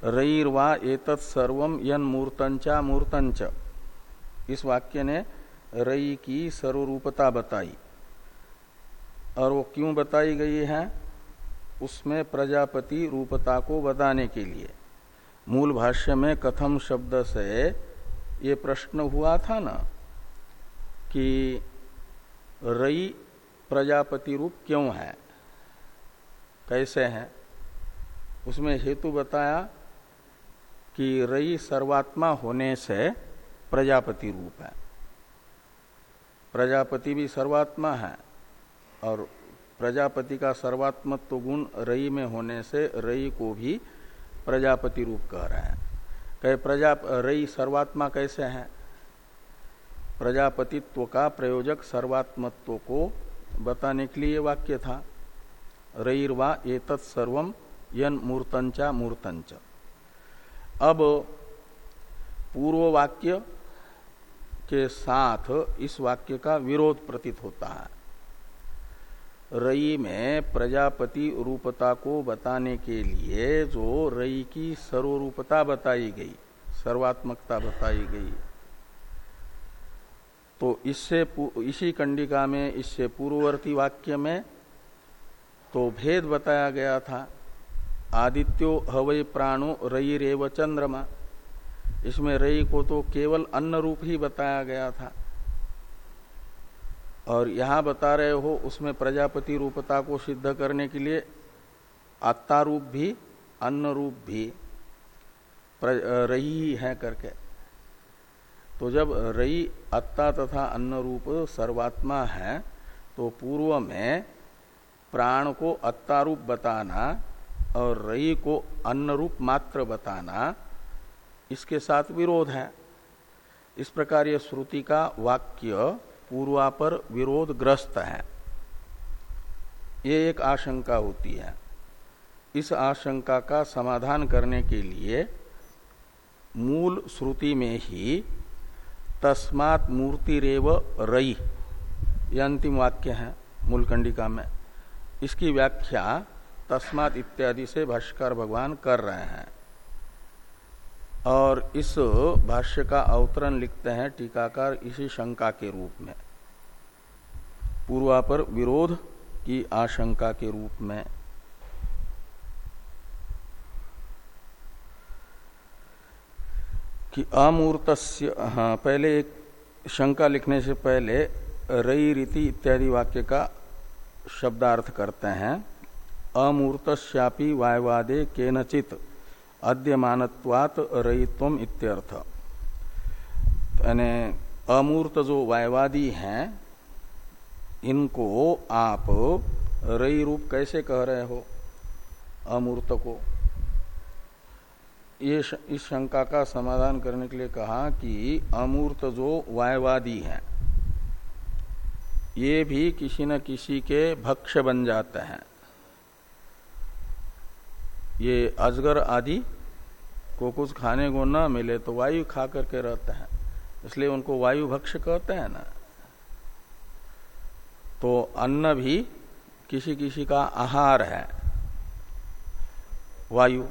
रईर्वा एतत् सर्वम यन मूर्तंचा मूर्तंच इस वाक्य ने रई की सर्वरूपता बताई। और वो क्यों बताई गई है? उसमें प्रजापति रूपता को बताने के लिए। मूल भाष्य में कथम शब्द से ये प्रश्न हुआ था ना कि रई प्रजापति रूप क्यों है? कैसे है? उसमें हेतु बताया कि रई सर्वात्मा होने से प्रजापति रूप है। प्रजापति भी सर्वात्मा है और प्रजापति का सर्वात्मत्व गुण रई में होने से रई को भी प्रजापति रूप कह रहे हैं। कहे, प्रजा, रई सर्वात्मा कैसे है? प्रजापतित्व का प्रयोजक सर्वात्मत्व को बताने के लिए वाक्य था। रईर्वा ये तत्सर्वम यन मूर्तंचा मूर्तंच अब पूर्व वाक्य के साथ इस वाक्य का विरोध प्रतीत होता है। रई में प्रजापति रूपता को बताने के लिए जो रई की सर्वरूपता बताई गई, सर्वात्मकता बताई गई। तो इससे इसी कंडिका में, इससे पूर्ववर्ती वाक्य में तो भेद बताया गया था। आदित्यो हवई प्राणो रई रेव चंद्रमा। इसमें रई को तो केवल अन्न रूप ही बताया गया था। और यहाँ बता रहे हो उसमें प्रजापति रूपता को सिद्ध करने के लिए आत्ता रूप भी, अन्न रूप भी रही है करके। तो जब रई अत्ता तथा अन्न रूप सर्वात्मा है तो पूर्व में प्राण को अत्ता रूप बताना और रई को अन्न रूप मात्र बताना, इसके साथ विरोध है। इस प्रकार यह श्रुति का वाक्य पूर्वापर विरोध ग्रस्त है। ये एक आशंका होती है। इस आशंका का समाधान करने के लिए मूल श्रुति में ही तस्मात मूर्तिरेव रई यह अंतिम वाक्य है मूलकंडिका में। इसकी व्याख्या तस्मात इत्यादि से भाष्कर भगवान कर रहे हैं। और इस भाष्य का अवतरण लिखते हैं टीकाकार इसी शंका के रूप में। पूर्वापर विरोध की आशंका के रूप में। कि अमूर्त हाँ पहले एक शंका लिखने से पहले रई रीति इत्यादि वाक्य का शब्दार्थ करते हैं। अमूर्त वायवादे केनचित। अद्यमानत्वात रईत्व इत्यर्थ। यानी अमूर्त जो वायवादी हैं, इनको आप रई रूप कैसे कह रहे हो? अमूर्त को। ये इस शंका का समाधान करने के लिए कहा कि अमूर्त जो वायवादी हैं, ये भी किसी न किसी के भक्ष्य बन जाते हैं। ये अजगर आदि को कुछ खाने को न मिले तो वायु खा करके रहते हैं। इसलिए उनको वायु भक्ष कहते हैं ना। तो अन्न भी किसी किसी का आहार है, वायु।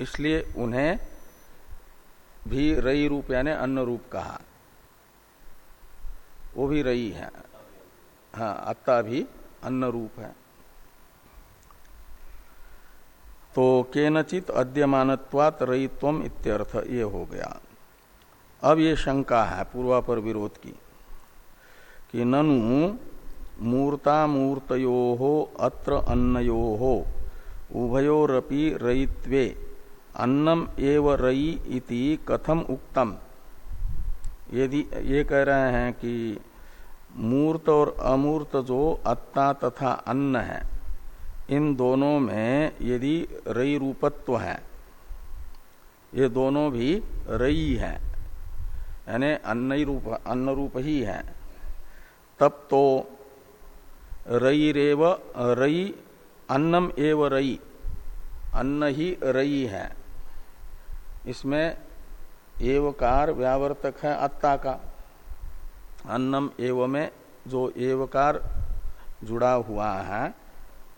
इसलिए उन्हें भी रई रूप यानी अन्न रूप कहा। वो भी रई है। हाँ अत्ता भी अन्न रूप है। तो केनचित अद्यमानत्वात रईत्व इत्यर्थ ये हो गया। अब ये शंका है पूर्वापर विरोध की, कि ननु मूर्तामूर्तो अत्र अन्नो उभयोरपि रयित्वे, अन्नम एव रई इति कथम उक्तम? यदि ये कह रहे हैं कि मूर्त और अमूर्त जो अत्ता तथा अन्न है इन दोनों में यदि रई रूपत्व है, ये दोनों भी रई है, यानी अन्न रूप अन्न रूप ही है, तब तो रई रेव रई अन्नम एव रई, अन्न ही रई है। इसमें एवकार व्यावर्तक है अत्ता का, अन्नम एव में जो एवकार जुड़ा हुआ है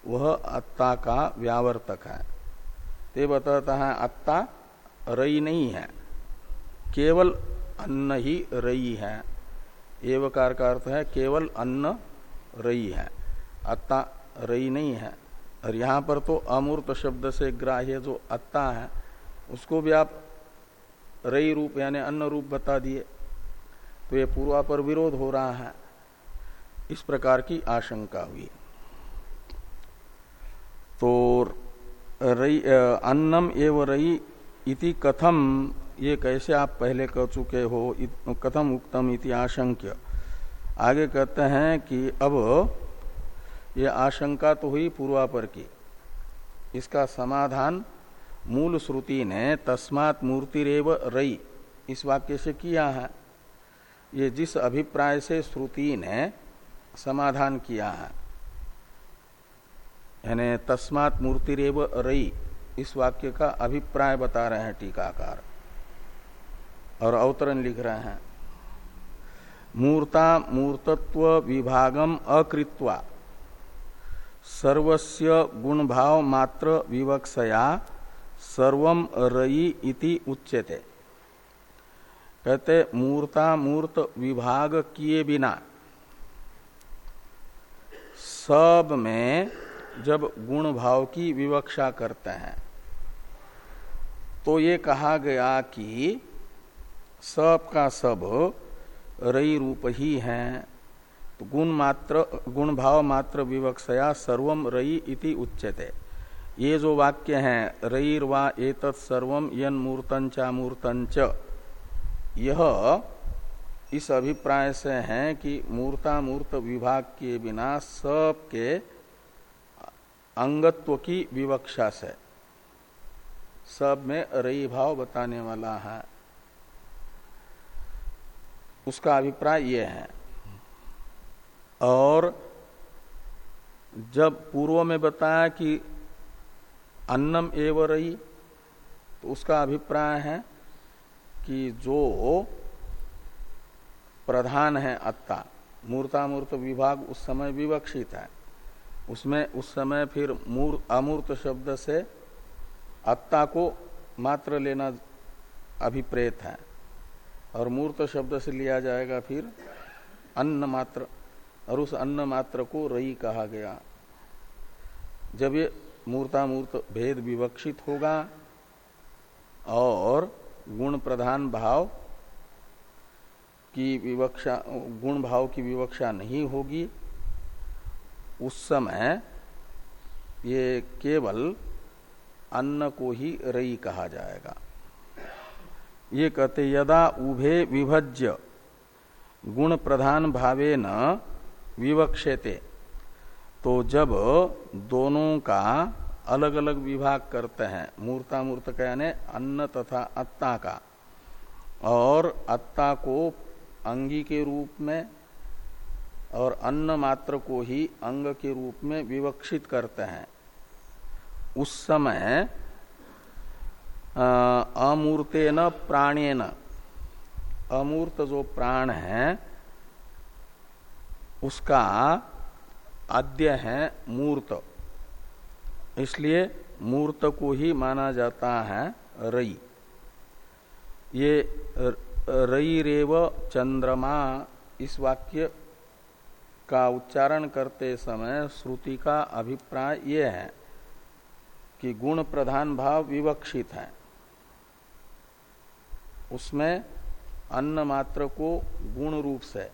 वह अत्ता का व्यावर्तक है। ते बताता है अत्ता रई नहीं है, केवल अन्न ही रई है। एवकार का अर्थ है, केवल अन्न रई है अत्ता रई नहीं है। और यहाँ पर तो अमूर्त शब्द से ग्राह्य जो अत्ता है, उसको भी आप रई रूप यानी अन्न रूप बता दिए। तो ये पूर्वा पर विरोध हो रहा है। इस प्रकार की आशंका हुई। तो रई अन्नम एव रई इति कथम, ये कैसे आप पहले कह चुके हो कथम उक्तम इति आशंक्य। आगे कहते हैं कि अब ये आशंका तो हुई पूर्वापर की। इसका समाधान मूल श्रुति ने तस्मात मूर्तिरेव रई इस वाक्य से किया है। ये जिस अभिप्राय से श्रुति ने समाधान किया है। यानी तस्मात मूर्तिरेव रई इस वाक्य का अभिप्राय बता रहे हैं टीकाकार। और अवतरण लिख रहे हैं। मूर्ता मूर्तत्व विभागम अकृत्वा। सर्वस्य गुण भाव मात्र विवक्षया सर्वम रई इति उच्यते। कहते, मूर्ता मूर्त विभाग किए बिना सब में जब गुण भाव की विवक्षा करते हैं तो ये कहा गया कि सब का सब रई रूप ही है। तो गुण मात्र, गुण भाव मात्र विवक्षया सर्वम रई इति उच्यते। ये जो वाक्य हैं, रईर्वा एतत् सर्वम यन मूर्तंचा मूर्तंच यह इस अभिप्राय से है कि मूर्तामूर्त विभाग के बिना सब के अंगत्व की विवक्षा से। सब में रई भाव बताने वाला है। उसका अभिप्राय ये है। और जब पूर्व में बताया कि अन्नम एव रही तो उसका अभिप्राय है कि जो प्रधान है अत्ता, मूर्तामूर्त विभाग उस समय विवक्षित है। उसमें, उस समय फिर मूर, अमूर्त शब्द से अत्ता को मात्र लेना अभिप्रेत है। और मूर्त शब्द से लिया जाएगा फिर अन्न मात्र, और उस अन्न मात्र को रई कहा गया। जब ये मूर्तामूर्त भेद विवक्षित होगा और गुण प्रधान भाव की विवक्षा, गुण भाव की विवक्षा नहीं होगी उस समय ये केवल अन्न को ही रई कहा जाएगा। ये कहते, यदा उभे विभज्य, गुण प्रधान भावे न विवक्षेते तो जब दोनों का अलग अलग विभाग करते हैं, मूर्तामूर्त का यानी अन्न तथा अत्ता का, और अत्ता को अंगी के रूप में और अन्न मात्र को ही अंग के रूप में विवक्षित करते हैं। उस समय अमूर्ते न प्राणे न अमूर्त जो प्राण है, उसका आद्य है मूर्त। इसलिए मूर्त को ही माना जाता है रई। ये रई रेव चंद्रमा, इस वाक्य का उच्चारण करते समय श्रुति का अभिप्राय ये है कि गुण प्रधान भाव विवक्षित है। उसमें अन्न मात्र को गुण रूप से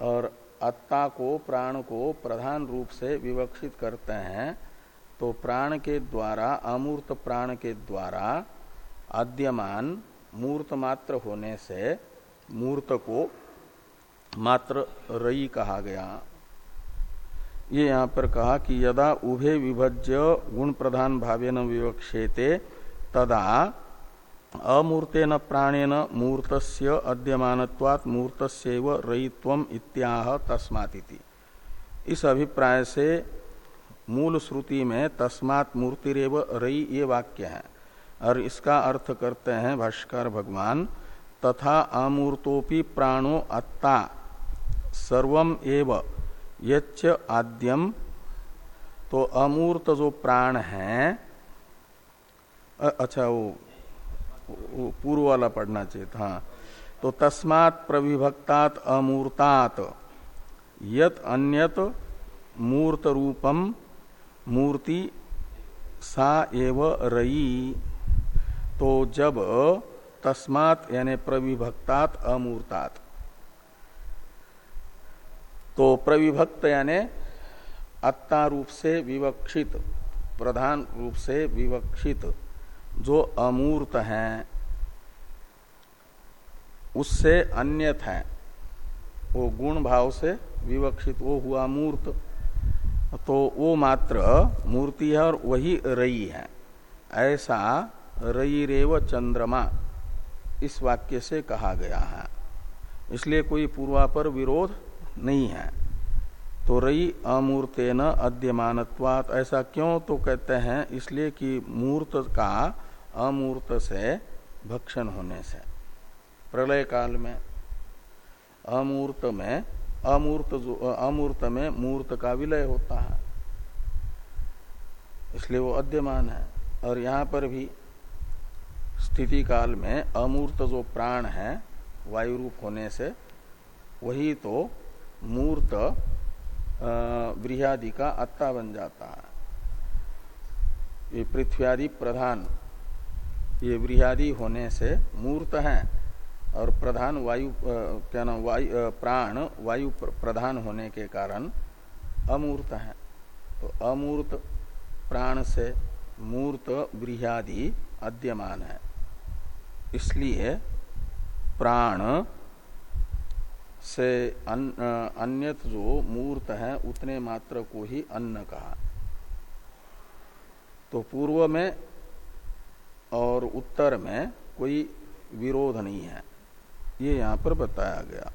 और अत्ता को प्राण को प्रधान रूप से विवक्षित करते हैं तो प्राण के द्वारा, अमूर्त प्राण के द्वारा आद्यमान मूर्त मात्र होने से मूर्त को मात्र रई कहा गया। ये यहाँ पर कहा कि यदा उभे विभज्य गुण प्रधान भावेन विवक्षेते, तदा अमूर्तेन प्राणेन मूर्तस्य अद्यमानत्वात् मूर्तस्यैव रयित्वम इत्याह तस्मातिति इस अभिप्राय से मूल श्रुति में तस्मात् मूर्तिरेव रई ये वाक्य है। और इसका अर्थ करते हैं भाष्कर भगवान, तथा अमूर्तोपि प्राणो अत्ता। सर्वम एव। यच्च आद्यम। तो अमूर्त जो प्राण। है अच्छा वो, वो पूर्व वाला पढ़ना चाहिए हाँ तो तस्मात प्रविभक्तात अमूर्तात। यत अन्यत मूर्त रूपम मूर्ति सा एव रई तो जब तस्मात यानी प्रविभक्तात अमूर्तात। तो प्रविभक्त यानी अत्ता रूप से विवक्षित, प्रधान रूप से विवक्षित जो अमूर्त हैं, उससे अन्यत है। वो गुण भाव से विवक्षित, वो हुआ मूर्त। तो वो मात्र मूर्ति है और वही रई है। ऐसा रई रेव चंद्रमा इस वाक्य से कहा गया है। इसलिए कोई पूर्वापर विरोध नहीं है। तो रई अमूर्तेन अद्यमानत्वात। ऐसा क्यों? तो कहते हैं, इसलिए कि मूर्त का अमूर्त से भक्षण होने से। प्रलय काल में अमूर्त में अमूर्त जो, अमूर्त में मूर्त का विलय होता है। इसलिए वो अद्यमान है। और यहाँ पर भी स्थिति काल में अमूर्त जो प्राण है वायु रूप होने से, वही तो मूर्त बृहदि का अत्ता बन जाता है। ये पृथ्वी प्रधान, ये बृहदि होने से मूर्त है और प्रधान वायु क्या नाम, वायु प्राण, वायु प्रधान होने के कारण अमूर्त है। तो अमूर्त प्राण से मूर्त बृहदि अद्यमान है। इसलिए प्राण से अन, अन्यत जो मूर्त है उतने मात्र को ही अन्न कहा। तो पूर्व में और उत्तर में कोई विरोध नहीं है। ये यहाँ पर बताया गया।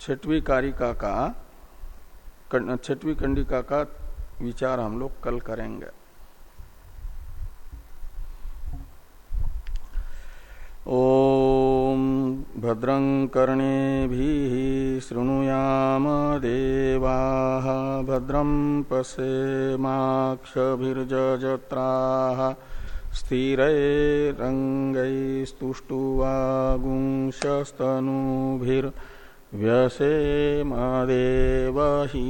छठवीं कारिका का छठवीं कंडिका का विचार हम लोग कल करेंगे। ओम भद्रं कर्णेभिः शृणुयाम देवाः भद्रं पश्येमाक्षभिर्जत्राः स्थिरैरङ्गैस्तुष्टुवागुंशस्तनूभिर्व्यसेमदेवहि